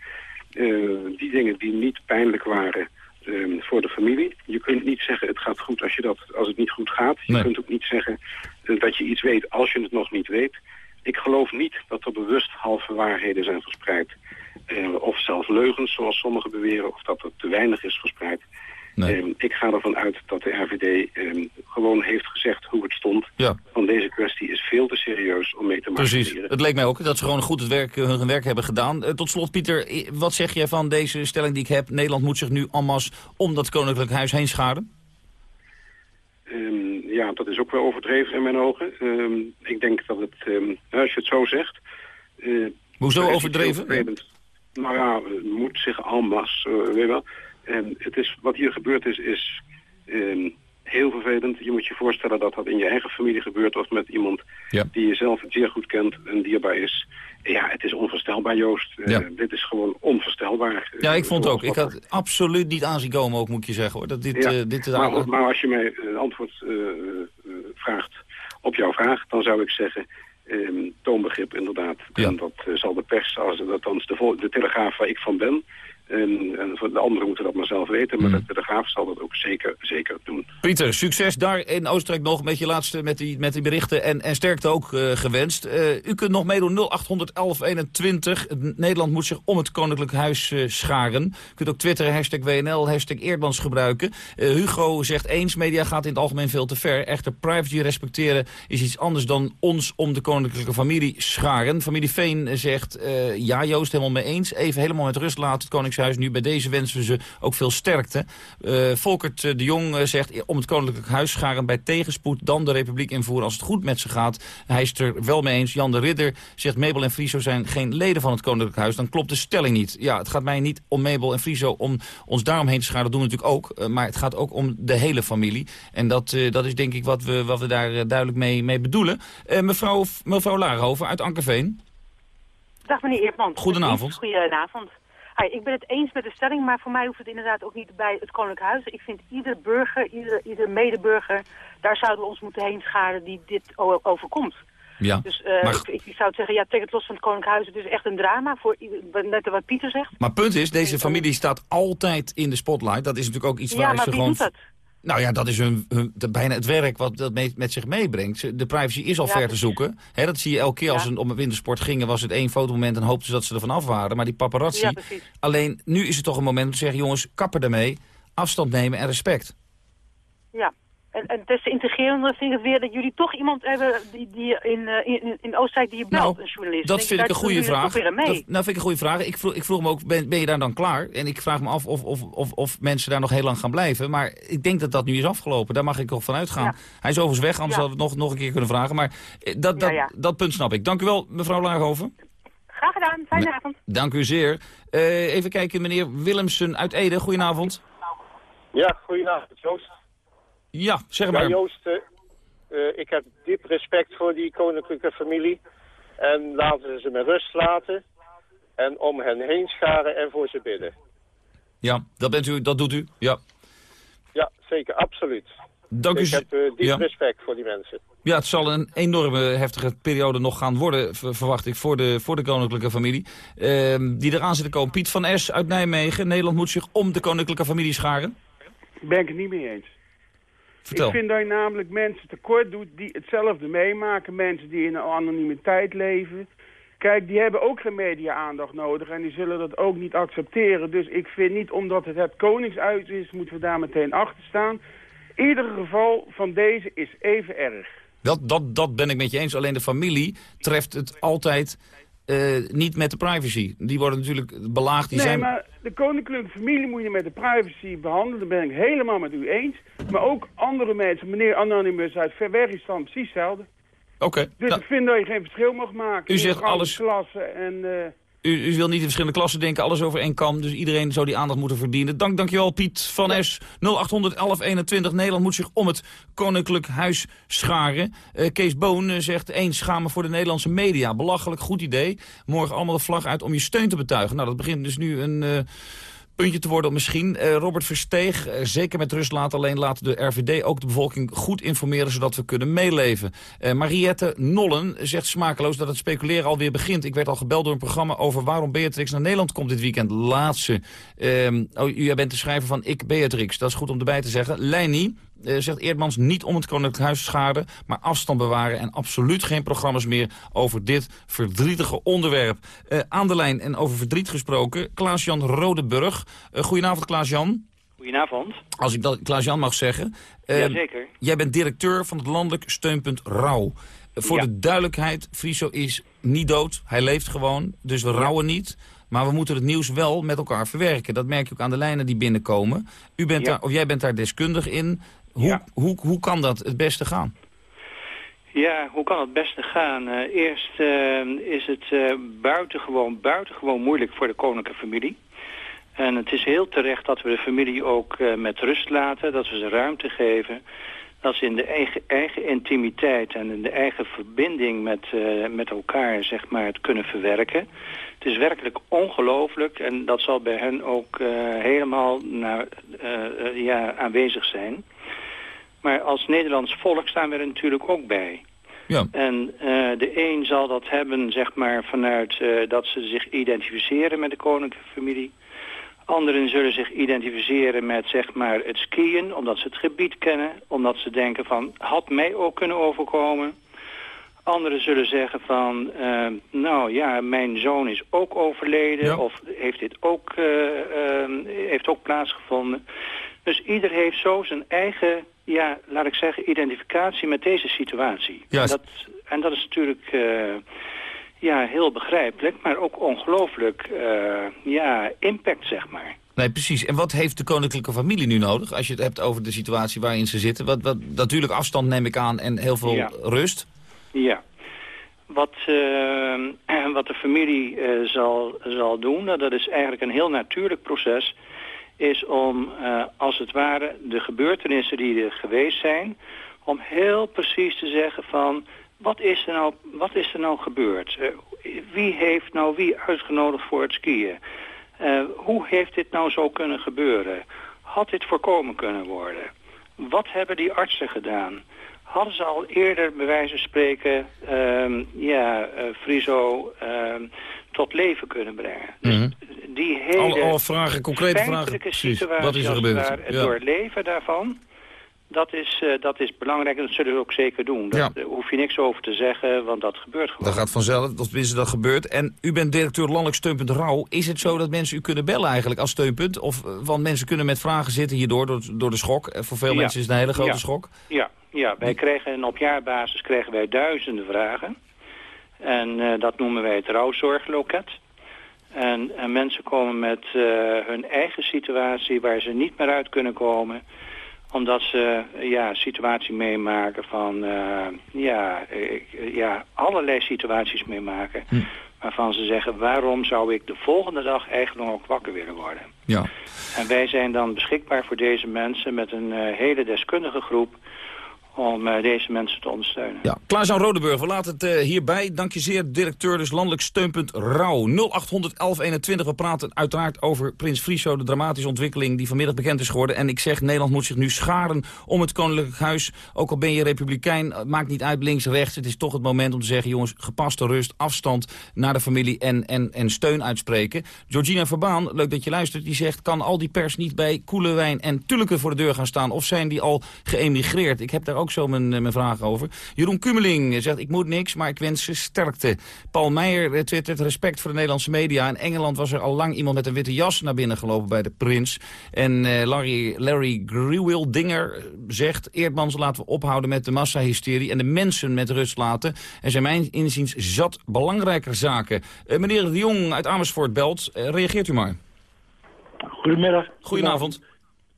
die dingen die niet pijnlijk waren um, voor de familie. Je kunt niet zeggen het gaat goed als, je dat, als het niet goed gaat. Je nee. kunt ook niet zeggen uh, dat je iets weet als je het nog niet weet. Ik geloof niet dat er bewust halve waarheden zijn verspreid. Uh, of zelfs leugens, zoals sommigen beweren, of dat er te weinig is verspreid. Nee. Um, ik ga ervan uit dat de RVD um, gewoon heeft gezegd hoe het stond. Ja. Want deze kwestie is veel te serieus om mee te maken. Precies, het leek mij ook dat ze gewoon goed het werk, hun werk hebben gedaan. Uh, tot slot, Pieter, wat zeg jij van deze stelling die ik heb? Nederland moet zich nu en masse om dat Koninklijk Huis heen scharen? Um, ja, dat is ook wel overdreven in mijn ogen. ik denk dat het, als je het zo zegt... Uh, Hoezo overdreven? Nou ja, het moet zich en masse, uh, weet je wel... En het is, wat hier gebeurd is, is um, heel vervelend. Je moet je voorstellen dat dat in je eigen familie gebeurt... of met iemand ja. die je zelf zeer goed kent en dierbaar is. Ja, het is onvoorstelbaar, Joost. Ja. Uh, dit is gewoon onvoorstelbaar. Ja, ik vond het ook. Ik had absoluut niet aanzien komen, ook moet je zeggen. hoor. Dat dit, ja. uh, dit maar, maar, maar als je mij een antwoord vraagt op jouw vraag... dan zou ik zeggen... Um, toonbegrip inderdaad. Ja. En dat zal de pers, als, althans de, de telegraaf waar ik van ben En, en voor de anderen moeten dat maar zelf weten. Maar de Telegraaf zal dat ook zeker, zeker doen. Pieter, succes daar in Oostenrijk nog met je laatste met die, met die berichten. En, en sterkte ook uh, gewenst. Uh, u kunt nog meedoen 081121. Nederland moet zich om het Koninklijk Huis uh, scharen. U kunt ook twitteren, hashtag WNL, hashtag Eerdmans gebruiken. Hugo zegt eens, media gaat in het algemeen veel te ver. Echter, privacy respecteren is iets anders dan ons om de koninklijke familie scharen. Familie Veen zegt, ja Joost, helemaal mee eens. Even helemaal met rust laten het Koningshuis. Nu bij deze wensen we ze ook veel sterkte. Volkert de Jong zegt, om het Koninklijk Huis scharen bij tegenspoed... dan de Republiek invoeren als het goed met ze gaat. Hij is er wel mee eens. Jan de Ridder zegt, Mabel en Friso zijn geen leden van het Koninklijk Huis. Dan klopt de stelling niet. Ja, het gaat mij niet om Mabel en Friso om ons daaromheen te scharen. Dat doen we natuurlijk ook. maar het gaat ook om de hele familie. En dat, dat is denk ik wat we, wat we daar duidelijk mee, mee bedoelen. mevrouw, mevrouw Laarhoven uit Ankerveen. Dag meneer Eertman. Goedenavond. Goedenavond. Hi, ik ben het eens met de stelling, maar voor mij hoeft het inderdaad ook niet bij het Koninklijk Huis. Ik vind ieder burger, ieder, ieder medeburger, daar zouden we ons moeten heen scharen die dit overkomt. Ja, dus uh, maar... ik, ik, zou zeggen, ja, trek het los van het Koninklijk Huis. Het is echt een drama, voor net wat Pieter zegt. Maar punt is, deze familie staat altijd in de spotlight. Dat is natuurlijk ook iets waar ja, ze gewoon... Doet dat? Nou ja, dat is hun, hun, bijna het werk wat dat mee, met zich meebrengt. De privacy is al ver te zoeken. He, dat zie je elke keer als ze op een wintersport gingen... was het één fotomoment en hoopten ze dat ze er vanaf waren. Maar die paparazzi... alleen nu is het toch een moment om te zeggen... jongens, kapper daarmee, afstand nemen en respect. Ja, en, en des te integrerender vind ik het weer dat jullie toch iemand hebben die, die in, uh, in, in Oostenrijk die je belt, nou, een journalist. Dat vind ik een goede vraag. Dat, nou vind ik een goede vraag. Ik vroeg, ik vroeg me ook, ben, ben je daar dan klaar? En ik vraag me af of, of, of, of mensen daar nog heel lang gaan blijven. Maar ik denk dat dat nu is afgelopen. Daar mag ik toch van uitgaan. Ja. Hij is overigens weg, anders ja. hadden we het nog, nog een keer kunnen vragen. Maar eh, dat, dat, ja, dat punt snap ik. Dank u wel, mevrouw Laarhoven. Graag gedaan. Fijne avond. Dank u zeer. Uh, even kijken, meneer Willemsen uit Ede. Goedenavond. Ja, goedenavond, Joost. Ja, zeg maar. Ja, Joost, uh, uh, ik heb diep respect voor die koninklijke familie. En laten ze ze met rust laten. En om hen heen scharen en voor ze bidden. Ja, dat, bent u, dat doet u, ja. Ja, zeker, absoluut. Dank u ik heb uh, diep ja. respect voor die mensen. Ja, het zal een enorme heftige periode nog gaan worden, verwacht ik, voor de, voor de koninklijke familie. Uh, die eraan zit te komen. Piet van Es uit Nijmegen. Nederland moet zich om de koninklijke familie scharen. Ben ik het niet mee eens. Vertel. Ik vind dat je namelijk mensen tekort doet die hetzelfde meemaken. Mensen die in een anonimiteit leven. Kijk, die hebben ook geen media-aandacht nodig en die zullen dat ook niet accepteren. Dus ik vind niet, omdat het het koningshuis is, moeten we daar meteen achter staan. Ieder geval van deze is even erg. Dat, dat, dat ben ik met je eens. Alleen de familie treft het altijd uh, niet met de privacy. Die worden natuurlijk belaagd. Die nee, zijn... maar de koninklijke familie moet je met de privacy behandelen. Daar ben ik helemaal met u eens. Maar ook andere mensen, meneer Anonymous uit Verwegistan, precies hetzelfde. Oké. Okay, dus nou, ik vind dat je geen verschil mag maken. U zegt alles... Klassen en... Uh, u, u, wil niet in verschillende klassen denken, alles over één kam. Dus iedereen zou die aandacht moeten verdienen. Dank, dankjewel Piet van ja. S. 0800 1121. Nederland moet zich om het Koninklijk Huis scharen. Uh, Kees Boon uh, zegt eens schamen voor de Nederlandse media. Belachelijk, goed idee. Morgen allemaal de vlag uit om je steun te betuigen. Nou, dat begint dus nu een... Uh, puntje te worden misschien. Uh, Robert Versteeg, uh, zeker met rust laten alleen laten de RVD ook de bevolking goed informeren zodat we kunnen meeleven. Uh, Mariette Nollen zegt smakeloos dat het speculeren alweer begint. Ik werd al gebeld door een programma over waarom Beatrix naar Nederland komt dit weekend. Laatste. oh, u bent de schrijver van Ik Beatrix, dat is goed om erbij te zeggen. Leini, uh, zegt Eerdmans niet om het Koninklijk Huis schaden... maar afstand bewaren en absoluut geen programma's meer over dit verdrietige onderwerp. Uh, aan de lijn en over verdriet gesproken, Klaas-Jan Rodeburg. Uh, goedenavond, Klaas-Jan. Goedenavond. Als ik dat Klaas-Jan mag zeggen. Jazeker. Jij bent directeur van het landelijk steunpunt Rouw. Voor ja. de duidelijkheid, Friso is niet dood. Hij leeft gewoon, dus we rouwen niet... Maar we moeten het nieuws wel met elkaar verwerken. Dat merk je ook aan de lijnen die binnenkomen. U bent Ja. daar, of jij bent daar deskundig in. Hoe, Ja. hoe, hoe kan dat het beste gaan? Ja, hoe kan het beste gaan? Eh, eerst eh, is het eh, buitengewoon, buitengewoon moeilijk voor de koninklijke familie. En het is heel terecht dat we de familie ook met rust laten, dat we ze ruimte geven. Dat ze in de eigen, eigen intimiteit en in de eigen verbinding met, met elkaar zeg maar, het kunnen verwerken. Het is werkelijk ongelooflijk en dat zal bij hen ook helemaal naar, ja, aanwezig zijn. Maar als Nederlands volk staan we er natuurlijk ook bij. Ja. En eh, de een zal dat hebben, zeg maar, vanuit eh, dat ze zich identificeren met de koninklijke familie. Anderen zullen zich identificeren met zeg maar het skiën, omdat ze het gebied kennen. Omdat ze denken van, had mij ook kunnen overkomen. Anderen zullen zeggen van, uh, nou ja, mijn zoon is ook overleden. Of heeft dit ook, heeft ook plaatsgevonden. Dus ieder heeft zo zijn eigen, ja, laat ik zeggen, identificatie met deze situatie. En, dat, en dat is natuurlijk ja, heel begrijpelijk, maar ook ongelooflijk ja, impact, zeg maar. Nee, precies. En wat heeft de koninklijke familie nu nodig? Als je het hebt over de situatie waarin ze zitten. Wat, wat, natuurlijk afstand neem ik aan en heel veel Ja. rust. Ja. Wat, eh, wat de familie eh, zal, zal doen, nou, dat is eigenlijk een heel natuurlijk proces, is om eh, als het ware de gebeurtenissen die er geweest zijn, om heel precies te zeggen van wat is er nou, wat is er nou gebeurd? Eh, wie heeft nou wie uitgenodigd voor het skiën? Eh, hoe heeft dit nou zo kunnen gebeuren? Had dit voorkomen kunnen worden? Wat hebben die artsen gedaan? Hadden ze al eerder, bij wijze van spreken, ehm, ja, Friso ehm, tot leven kunnen brengen? Mhm. Die hele Alle, alle vragen, concrete vragen. Precies. situatie, Wat is er gebeurd? het Ja. doorleven daarvan, dat is, eh, dat is belangrijk en dat zullen we ook zeker doen. Daar Ja. hoef je niks over te zeggen, want dat gebeurt gewoon. Dat gaat vanzelf, dat tenminste dat gebeurt. En u bent directeur Landelijk Steunpunt Rauw. Is het zo dat mensen u kunnen bellen eigenlijk als steunpunt? Of, eh, want mensen kunnen met vragen zitten hierdoor, door, door de schok. Eh, Voor veel Ja. mensen is het een hele grote Ja. schok. Ja, ja wij krijgen op jaarbasis krijgen wij duizenden vragen. En eh, dat noemen wij het rouwzorgloket. En, en mensen komen met eh, hun eigen situatie waar ze niet meer uit kunnen komen omdat ze ja, situatie meemaken van eh, ja, ja, allerlei situaties meemaken. Waarvan ze zeggen, waarom zou ik de volgende dag eigenlijk nog wakker willen worden? Ja. En wij zijn dan beschikbaar voor deze mensen met een hele deskundige groep om eh, deze mensen te ondersteunen. Ja, Klaas-Jan Rodeburg, we laten het eh, hierbij. Dank je zeer, directeur dus Landelijk Steunpunt Rauw. 0800 1121, we praten uiteraard over Prins Friso... de dramatische ontwikkeling die vanmiddag bekend is geworden. En ik zeg, Nederland moet zich nu scharen om het Koninklijk Huis. Ook al ben je republikein, eh, maakt niet uit links, rechts. Het is toch het moment om te zeggen, jongens, gepaste rust, afstand naar de familie... en, en, en steun uitspreken. Georgina Verbaan, leuk dat je luistert, die zegt... kan al die pers niet bij koele wijn en tulleke voor de deur gaan staan... of zijn die al geëmigreerd? Ik heb daar ook zo mijn, eh, mijn vraag over. Jeroen Kumeling zegt, ik moet niks, maar ik wens ze sterkte. Paul Meijer eh, twittert, respect voor de Nederlandse media. In Engeland was er al lang iemand met een witte jas naar binnen gelopen bij de prins. En eh, Larry, Larry Grewildinger zegt, Eerdmans laten we ophouden met de massahysterie... en de mensen met rust laten. Er zijn mijn inziens zat belangrijker zaken. Meneer de Jong uit Amersfoort belt, reageert u maar. Goedemiddag. Goedenavond.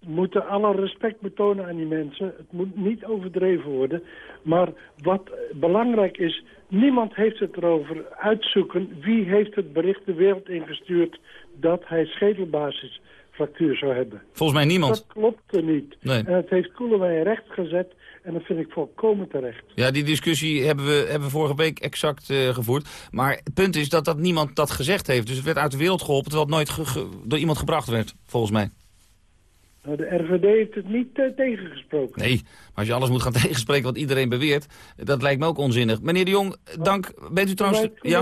Moeten alle respect betonen aan die mensen. Het moet niet overdreven worden. Maar wat belangrijk is, niemand heeft het erover uitzoeken... wie heeft het bericht de wereld ingestuurd dat hij schedelbasisfractuur zou hebben. Volgens mij niemand. Dat klopte niet. Nee. En het heeft Koelewijn recht gezet en dat vind ik volkomen terecht. Ja, die discussie hebben we, hebben we vorige week exact eh, gevoerd. Maar het punt is dat, dat niemand dat gezegd heeft. Dus het werd uit de wereld geholpen, terwijl het nooit door iemand gebracht werd, volgens mij. Nou, de RVD heeft het niet eh, tegengesproken. Nee, maar als je alles moet gaan tegenspreken wat iedereen beweert, dat lijkt me ook onzinnig. Meneer de Jong, dank. Bent u trouwens... Ja?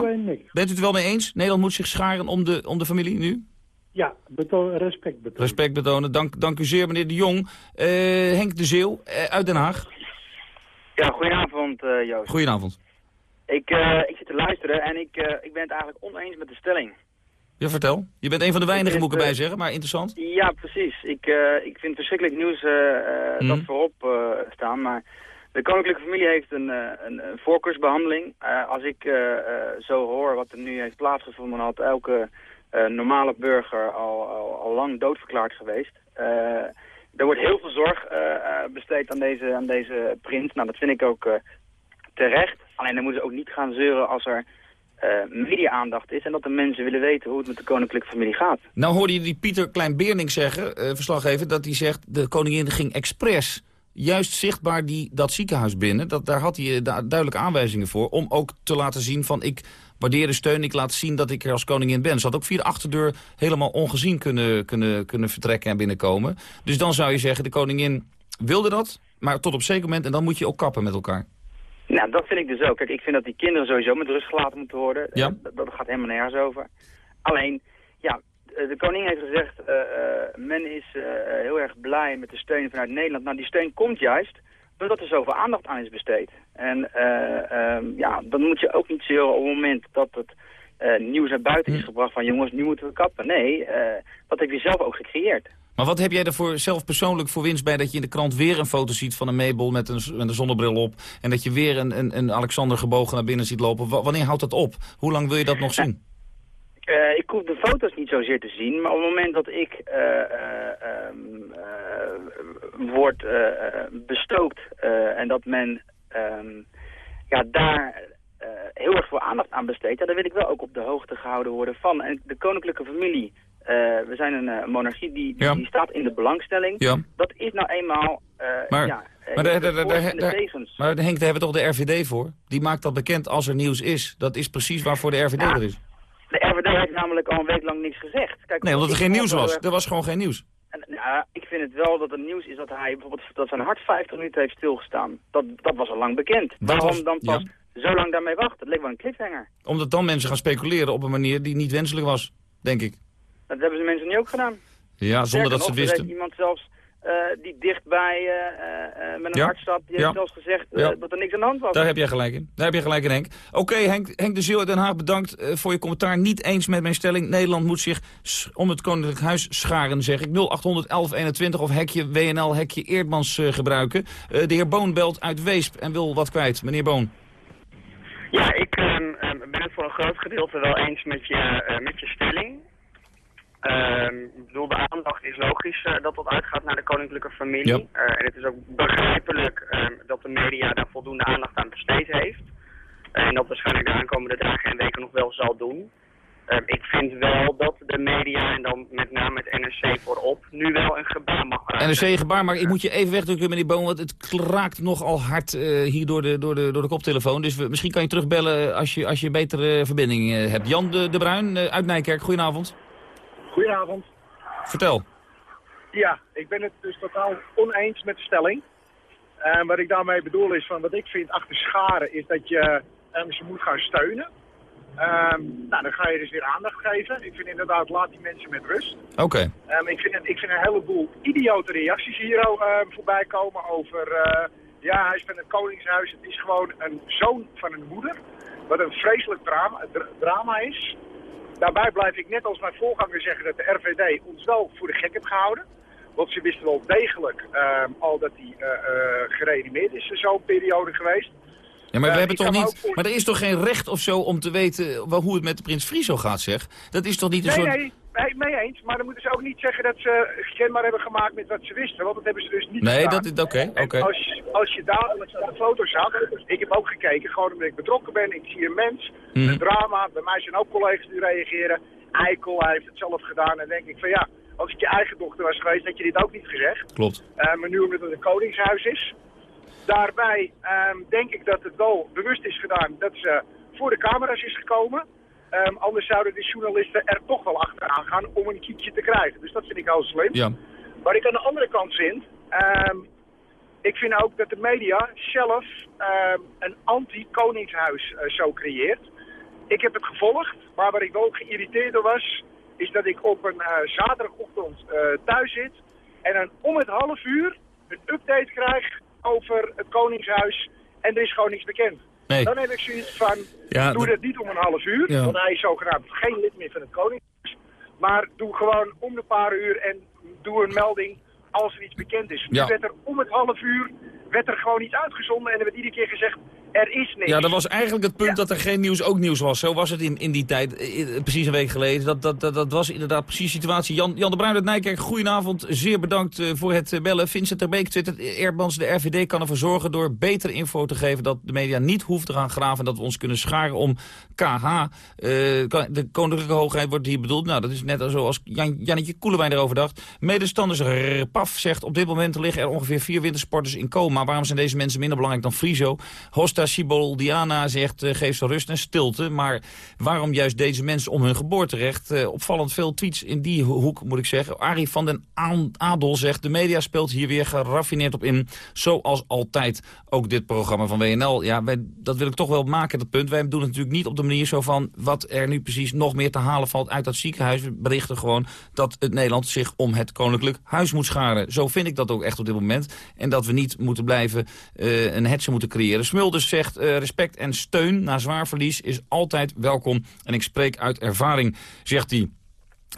Bent u het wel mee eens? Nederland moet zich scharen om de, om de familie nu? Ja, respect betonen. Respect betonen. Dank, dank u zeer, meneer de Jong. Eh, Henk de Zeeuw eh, uit Den Haag. Ja, goedenavond uh, Joost. Goedenavond. Ik, uh, ik zit te luisteren en ik, uh, ik ben het eigenlijk oneens met de stelling. Ja, vertel. Je bent een van de weinigen, moet ik erbij zeggen, maar interessant. Ja, precies. Ik, ik vind verschrikkelijk nieuws mm. dat voorop staan, maar de koninklijke familie heeft een, een, een voorkeursbehandeling. als ik zo hoor wat er nu heeft plaatsgevonden, had elke normale burger al, al, al lang doodverklaard geweest. Er wordt heel veel zorg uh, besteed aan deze, aan deze prins. Nou, dat vind ik ook uh, terecht. Alleen dan moeten ze ook niet gaan zeuren als er media-aandacht is... en dat de mensen willen weten hoe het met de koninklijke familie gaat. Nou hoorde je die Pieter Klein-Beerning zeggen, verslaggever... dat hij zegt, de koningin ging expres juist zichtbaar die, dat ziekenhuis binnen. Dat, daar had hij duidelijke aanwijzingen voor... om ook te laten zien van... ik waardeer de steun, ik laat zien dat ik er als koningin ben. Ze had ook via de achterdeur helemaal ongezien kunnen, kunnen, kunnen vertrekken en binnenkomen. Dus dan zou je zeggen, de koningin wilde dat, maar tot op zeker moment... en dan moet je ook kappen met elkaar. Nou, dat vind ik dus ook. Kijk, ik vind dat die kinderen sowieso met rust gelaten moeten worden. Ja. Dat, dat gaat helemaal nergens over. Alleen, ja, de koning heeft gezegd, men is heel erg blij met de steun vanuit Nederland. Nou, die steun komt juist doordat er zoveel aandacht aan is besteed. En ehm, ja, dan moet je ook niet zeuren op het moment dat het nieuws naar buiten is hm. gebracht van jongens, nu moeten we kappen. Nee, dat heb je zelf ook gecreëerd. Maar wat heb jij er voor zelf persoonlijk voor winst bij dat je in de krant weer een foto ziet van een Mabel met een, met een zonnebril op en dat je weer een, een, een Alexander gebogen naar binnen ziet lopen? wanneer houdt dat op? Hoe lang wil je dat nog zien? Uh, ik hoef de foto's niet zozeer te zien, maar op het moment dat ik uh, uh, word bestookt en dat men ehm, ja, daar heel erg veel aandacht aan besteedt, ja, dan wil ik wel ook op de hoogte gehouden worden van. En de koninklijke familie we zijn een uh, monarchie die, die staat in de belangstelling. Ja. Dat is nou eenmaal... Uh, maar, ja, maar, de, de, de, maar Henk, daar hebben we toch de RVD voor? Die maakt dat bekend als er nieuws is. Dat is precies waarvoor de RVD er is. De RVD heeft namelijk al een week lang niks gezegd. Kijk, nee, omdat er geen nieuws was. Er was gewoon geen nieuws. Ja, ik vind het wel dat het nieuws is dat hij bijvoorbeeld dat zijn hart 50 minuten heeft stilgestaan. Dat, dat was al lang bekend. Waarom dan pas zo lang daarmee wachten? Het leek wel een cliffhanger. Omdat dan mensen gaan speculeren op een manier die niet wenselijk was, denk ik. Dat hebben ze mensen niet ook gedaan. Ja, zonder dat ze wisten. iemand zelfs uh, die dichtbij uh, uh, met een ja. hart staat, die heeft zelfs gezegd dat er niks aan de hand was. Daar heb je gelijk in. Daar heb je gelijk in, Henk. Oké, Henk, Henk de Ziel uit Den Haag, bedankt voor je commentaar. Niet eens met mijn stelling. Nederland moet zich om het Koninklijk Huis scharen, zeg ik. 0800 1121 of hekje WNL, hekje Eerdmans gebruiken. de heer Boon belt uit Weesp en wil wat kwijt. Meneer Boon. Ja, ik ehm, ehm, ben het voor een groot gedeelte wel eens met je, met je stelling. Ehm, ik bedoel, de aandacht is logisch uh, dat dat uitgaat naar de koninklijke familie. Uh, en het is ook begrijpelijk um, dat de media daar voldoende aandacht aan besteed heeft. en dat waarschijnlijk de aankomende dagen en weken nog wel zal doen. Um, ik vind wel dat de media, en dan met name het NRC voorop, nu wel een gebaar mag maken. NRC-gebaar, maar ik moet je even wegdrukken, meneer Boom, want het raakt nogal hard uh, hier door de, door, de, door de koptelefoon. Dus we, misschien kan je terugbellen als je, als je een betere verbinding hebt. Jan de, de Bruin uit Nijkerk, goedenavond. Goedenavond. Vertel. Ja, ik ben het dus totaal oneens met de stelling. En wat ik daarmee bedoel is, van wat ik vind achter scharen, is dat je um, ze moet gaan steunen. Um, nou, dan ga je dus weer aandacht geven. Ik vind inderdaad, laat die mensen met rust. Oké. Okay. Um, ik, vind, ik vind een heleboel idiote reacties hier um, voorbij komen over... Uh, ja, hij is van het Koningshuis. Het is gewoon een zoon van een moeder. Wat een vreselijk drama, drama is. Daarbij blijf ik net als mijn voorganger zeggen dat de RVD ons wel voor de gek heeft gehouden. Want ze wisten wel degelijk uh, al dat hij uh, uh, gereanimeerd is zo'n periode geweest. Ja, maar we hebben toch niet. Maar er is toch geen recht of zo om te weten hoe het met de Prins Friso gaat, zeg? Dat is toch niet een nee, soort. Nee, nee, mee eens. Maar dan moeten ze ook niet zeggen dat ze kenbaar hebben gemaakt met wat ze wisten. Want dat hebben ze dus niet nee, gedaan. Nee, dat is oké. oké. Als, als je daar de foto zag, ik heb ook gekeken, gewoon omdat ik betrokken ben. Ik zie een mens, mm. een drama. Bij mij zijn ook collega's die reageren. Eikel, hij heeft het zelf gedaan. En denk ik van ja, als het je eigen dochter was geweest, had je dit ook niet gezegd. Klopt. Uh, maar nu omdat het een koningshuis is. Daarbij um, denk ik dat het wel bewust is gedaan dat ze voor de camera's is gekomen. Um, anders zouden de journalisten er toch wel achteraan gaan om een kiekje te krijgen. Dus dat vind ik heel slim. Ja. Wat ik aan de andere kant vind... Um, ik vind ook dat de media zelf een anti-koningshuis uh, zo creëert. Ik heb het gevolgd, maar waar ik wel geïrriteerd door was... is dat ik op een uh, zaterdagochtend uh, thuis zit... en dan om het half uur een update krijg over het Koningshuis... en er is gewoon niks bekend. Nee. Dan heb ik zoiets van, ja, doe dat niet om een half uur, ja. want hij is zogenaamd geen lid meer van het Koningshuis. Maar doe gewoon om de paar uur en doe een melding als er iets bekend is. Ja. Nu werd er om het half uur werd er gewoon iets uitgezonden en er werd iedere keer gezegd, er is niks. Ja, dat was eigenlijk het punt dat er geen nieuws ook nieuws was. Zo was het in, in die tijd, precies een week geleden. Dat, dat, dat, dat was inderdaad precies de situatie. Jan, Jan de Bruin uit Nijkerk, goedenavond. Zeer bedankt uh, voor het bellen. Vincent Terbeek twittert, Eerdmans, de RVD kan ervoor zorgen door betere info te geven dat de media niet hoeft te gaan graven en dat we ons kunnen scharen om KH. Uh, de koninklijke hoogheid wordt hier bedoeld. Nou, dat is net zoals Jan, Jannetje Koelewijn erover dacht. Medestanders Paf zegt, op dit moment liggen er ongeveer vier wintersporters in coma. Waarom zijn deze mensen minder belangrijk dan Friso? Hosta Rita Siboldiana zegt, uh, geef ze rust en stilte. Maar waarom juist deze mensen om hun geboorterecht? Uh, opvallend veel tweets in die hoek, moet ik zeggen. Arie van den Adel zegt, de media speelt hier weer geraffineerd op in. Zoals altijd ook dit programma van WNL. Ja, dat wil ik toch wel maken, dat punt. Wij doen het natuurlijk niet op de manier zo van... wat er nu precies nog meer te halen valt uit dat ziekenhuis. We berichten gewoon dat het Nederland zich om het koninklijk huis moet scharen. Zo vind ik dat ook echt op dit moment. En dat we niet moeten blijven uh, een hetze moeten creëren. Smulders zegt uh, respect en steun na zwaar verlies is altijd welkom. En ik spreek uit ervaring, zegt hij.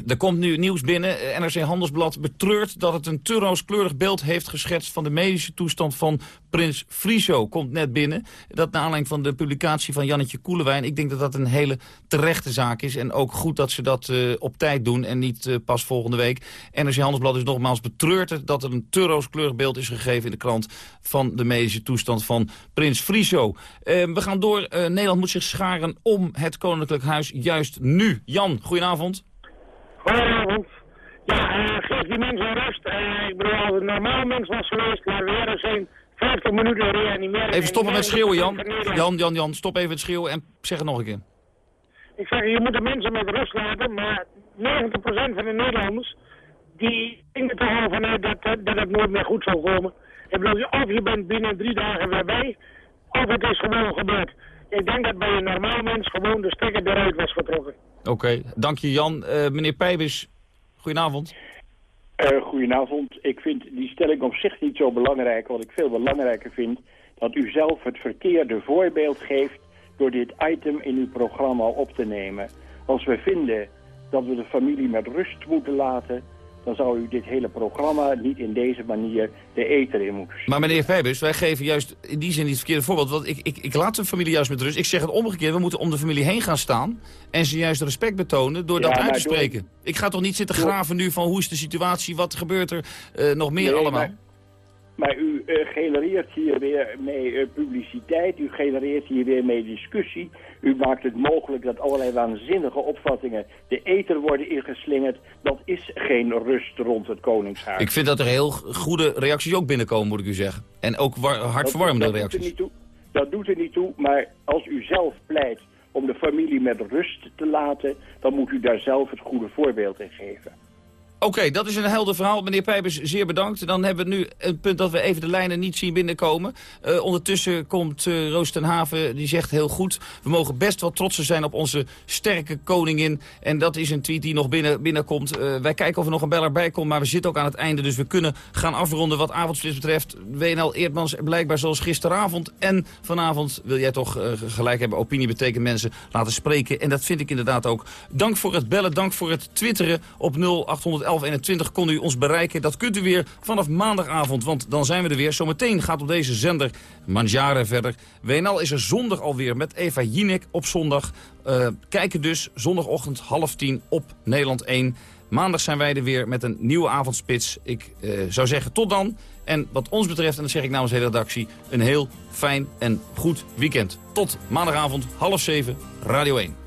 Er komt nu nieuws binnen. NRC Handelsblad betreurt dat het een te rooskleurig beeld heeft geschetst... van de medische toestand van prins Friso. Komt net binnen. Dat naar aanleiding van de publicatie van Jannetje Koelewijn. Ik denk dat dat een hele terechte zaak is. En ook goed dat ze dat uh, op tijd doen en niet uh, pas volgende week. NRC Handelsblad is nogmaals betreurd dat er een te rooskleurig beeld is gegeven in de krant... van de medische toestand van prins Friso. We gaan door. Nederland moet zich scharen om het Koninklijk Huis juist nu. Jan, goedenavond. Goedenavond. Ja, uh, geef die mensen rust. Uh, ik bedoel, als het een normaal mens was geweest, maar weer zijn 50 minuten reanimeren. Even stoppen met schreeuwen, Jan. Jan, Jan, Jan, stop even het schreeuwen en zeg het nog een keer. Ik zeg, je moet de mensen met rust laten, maar 90% van de Nederlanders, die denken toch al vanuit dat, dat het nooit meer goed zal komen. Ik bedoel, of je bent binnen drie dagen weer bij, of het is gewoon gebeurd. Ik denk dat bij een normaal mens gewoon de stekker eruit was getrokken. Oké, okay, dank je Jan. Uh, meneer Pijbus, goedenavond. Uh, goedenavond. Ik vind die stelling op zich niet zo belangrijk. Wat ik veel belangrijker vind, dat u zelf het verkeerde voorbeeld geeft... door dit item in uw programma op te nemen. Als we vinden dat we de familie met rust moeten laten dan zou u dit hele programma niet in deze manier de eter in moeten Maar meneer Fijbus, wij geven juist in die zin niet het verkeerde voorbeeld. Want ik, ik, ik laat de familie juist met rust. Ik zeg het omgekeerd, we moeten om de familie heen gaan staan... en ze juist respect betonen door dat uit te spreken. Ik ga toch niet zitten graven nu van hoe is de situatie, wat gebeurt er uh, nog meer nee, allemaal? Maar, maar u uh, genereert hier weer mee uh, publiciteit, u genereert hier weer mee discussie... U maakt het mogelijk dat allerlei waanzinnige opvattingen de eter worden ingeslingerd. Dat is geen rust rond het Koningshuis. Ik vind dat er heel goede reacties ook binnenkomen, moet ik u zeggen. En ook hartverwarmende reacties. Doet toe, dat doet er niet toe, maar als u zelf pleit om de familie met rust te laten... dan moet u daar zelf het goede voorbeeld in geven. Oké, dat is een helder verhaal. Meneer Pijpers, zeer bedankt. Dan hebben we nu een punt dat we even de lijnen niet zien binnenkomen. Uh, ondertussen komt uh, Roos ten Haven, die zegt heel goed... we mogen best wel trotser zijn op onze sterke koningin. En dat is een tweet die nog binnen, binnenkomt. Uh, wij kijken of er nog een beller bij komt, maar we zitten ook aan het einde... dus we kunnen gaan afronden wat avondspits betreft. WNL Eerdmans blijkbaar zoals gisteravond en vanavond... wil jij toch gelijk hebben, opinie betekent mensen laten spreken. En dat vind ik inderdaad ook. Dank voor het bellen, dank voor het twitteren op 0800 1121 kon u ons bereiken. Dat kunt u weer vanaf maandagavond, want dan zijn we er weer. Zometeen gaat op deze zender Manjare verder. WNL is er zondag alweer met Eva Jinek op zondag. Uh, kijken dus zondagochtend half tien op Nederland 1. Maandag zijn wij er weer met een nieuwe avondspits. Ik uh, zou zeggen tot dan. En wat ons betreft, en dat zeg ik namens de hele redactie... een heel fijn en goed weekend. Tot maandagavond half zeven, Radio 1.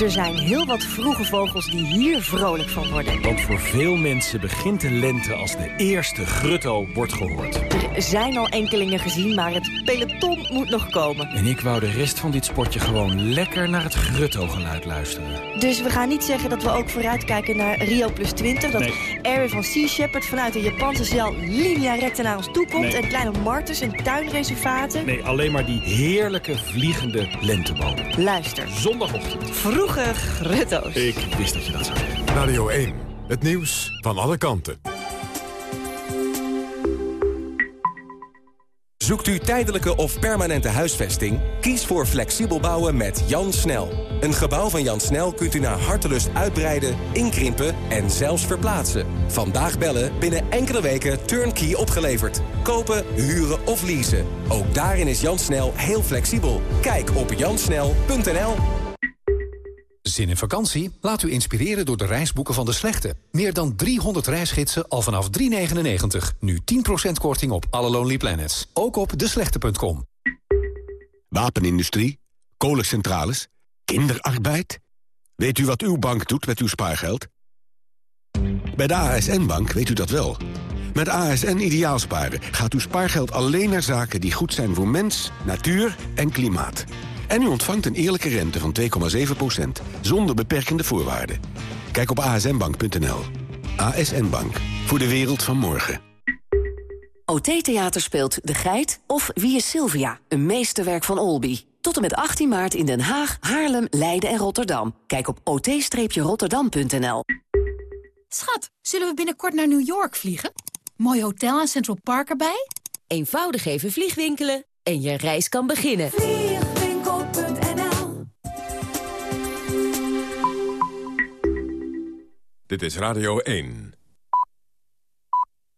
Er zijn heel wat vroege vogels die hier vrolijk van worden. Want voor veel mensen begint de lente als de eerste grutto wordt gehoord. Er zijn al enkelingen gezien, maar het peloton moet nog komen. En ik wou de rest van dit sportje gewoon lekker naar het grutto-geluid luisteren. Dus we gaan niet zeggen dat we ook vooruitkijken naar Rio Plus 20. Dat nee. Erwin van Sea Shepherd vanuit de Japanse zeil linea recta naar ons toe komt. Nee. En kleine martens en tuinreservaten. Nee, alleen maar die heerlijke vliegende lentebomen. Luister. Zondagochtend. Vroeg Grutto's. Ik wist dat je dat zou zeggen. Radio 1, het nieuws van alle kanten. Zoekt u tijdelijke of permanente huisvesting? Kies voor flexibel bouwen met Jan Snel. Een gebouw van Jan Snel kunt u naar hartelust uitbreiden, inkrimpen en zelfs verplaatsen. Vandaag bellen, binnen enkele weken turnkey opgeleverd. Kopen, huren of leasen. Ook daarin is Jan Snel heel flexibel. Kijk op jansnel.nl. Zin in vakantie? Laat u inspireren door de reisboeken van De Slechte. Meer dan 300 reisgidsen al vanaf 3,99. Nu 10% korting op alle Lonely Planets. Ook op deslechte.com. Wapenindustrie, kolencentrales, kinderarbeid. Weet u wat uw bank doet met uw spaargeld? Bij de ASN-bank weet u dat wel. Met ASN Ideaalsparen gaat uw spaargeld alleen naar zaken die goed zijn voor mens, natuur en klimaat. En u ontvangt een eerlijke rente van 2,7%, zonder beperkende voorwaarden. Kijk op asnbank.nl. ASN Bank, voor de wereld van morgen. OT Theater speelt De Geit of Wie is Sylvia? Een meesterwerk van Olby. Tot en met 18 maart in Den Haag, Haarlem, Leiden en Rotterdam. Kijk op ot-rotterdam.nl. Schat, zullen we binnenkort naar New York vliegen? Mooi hotel en Central Park erbij? Eenvoudig even vliegwinkelen en je reis kan beginnen. Dit is Radio 1.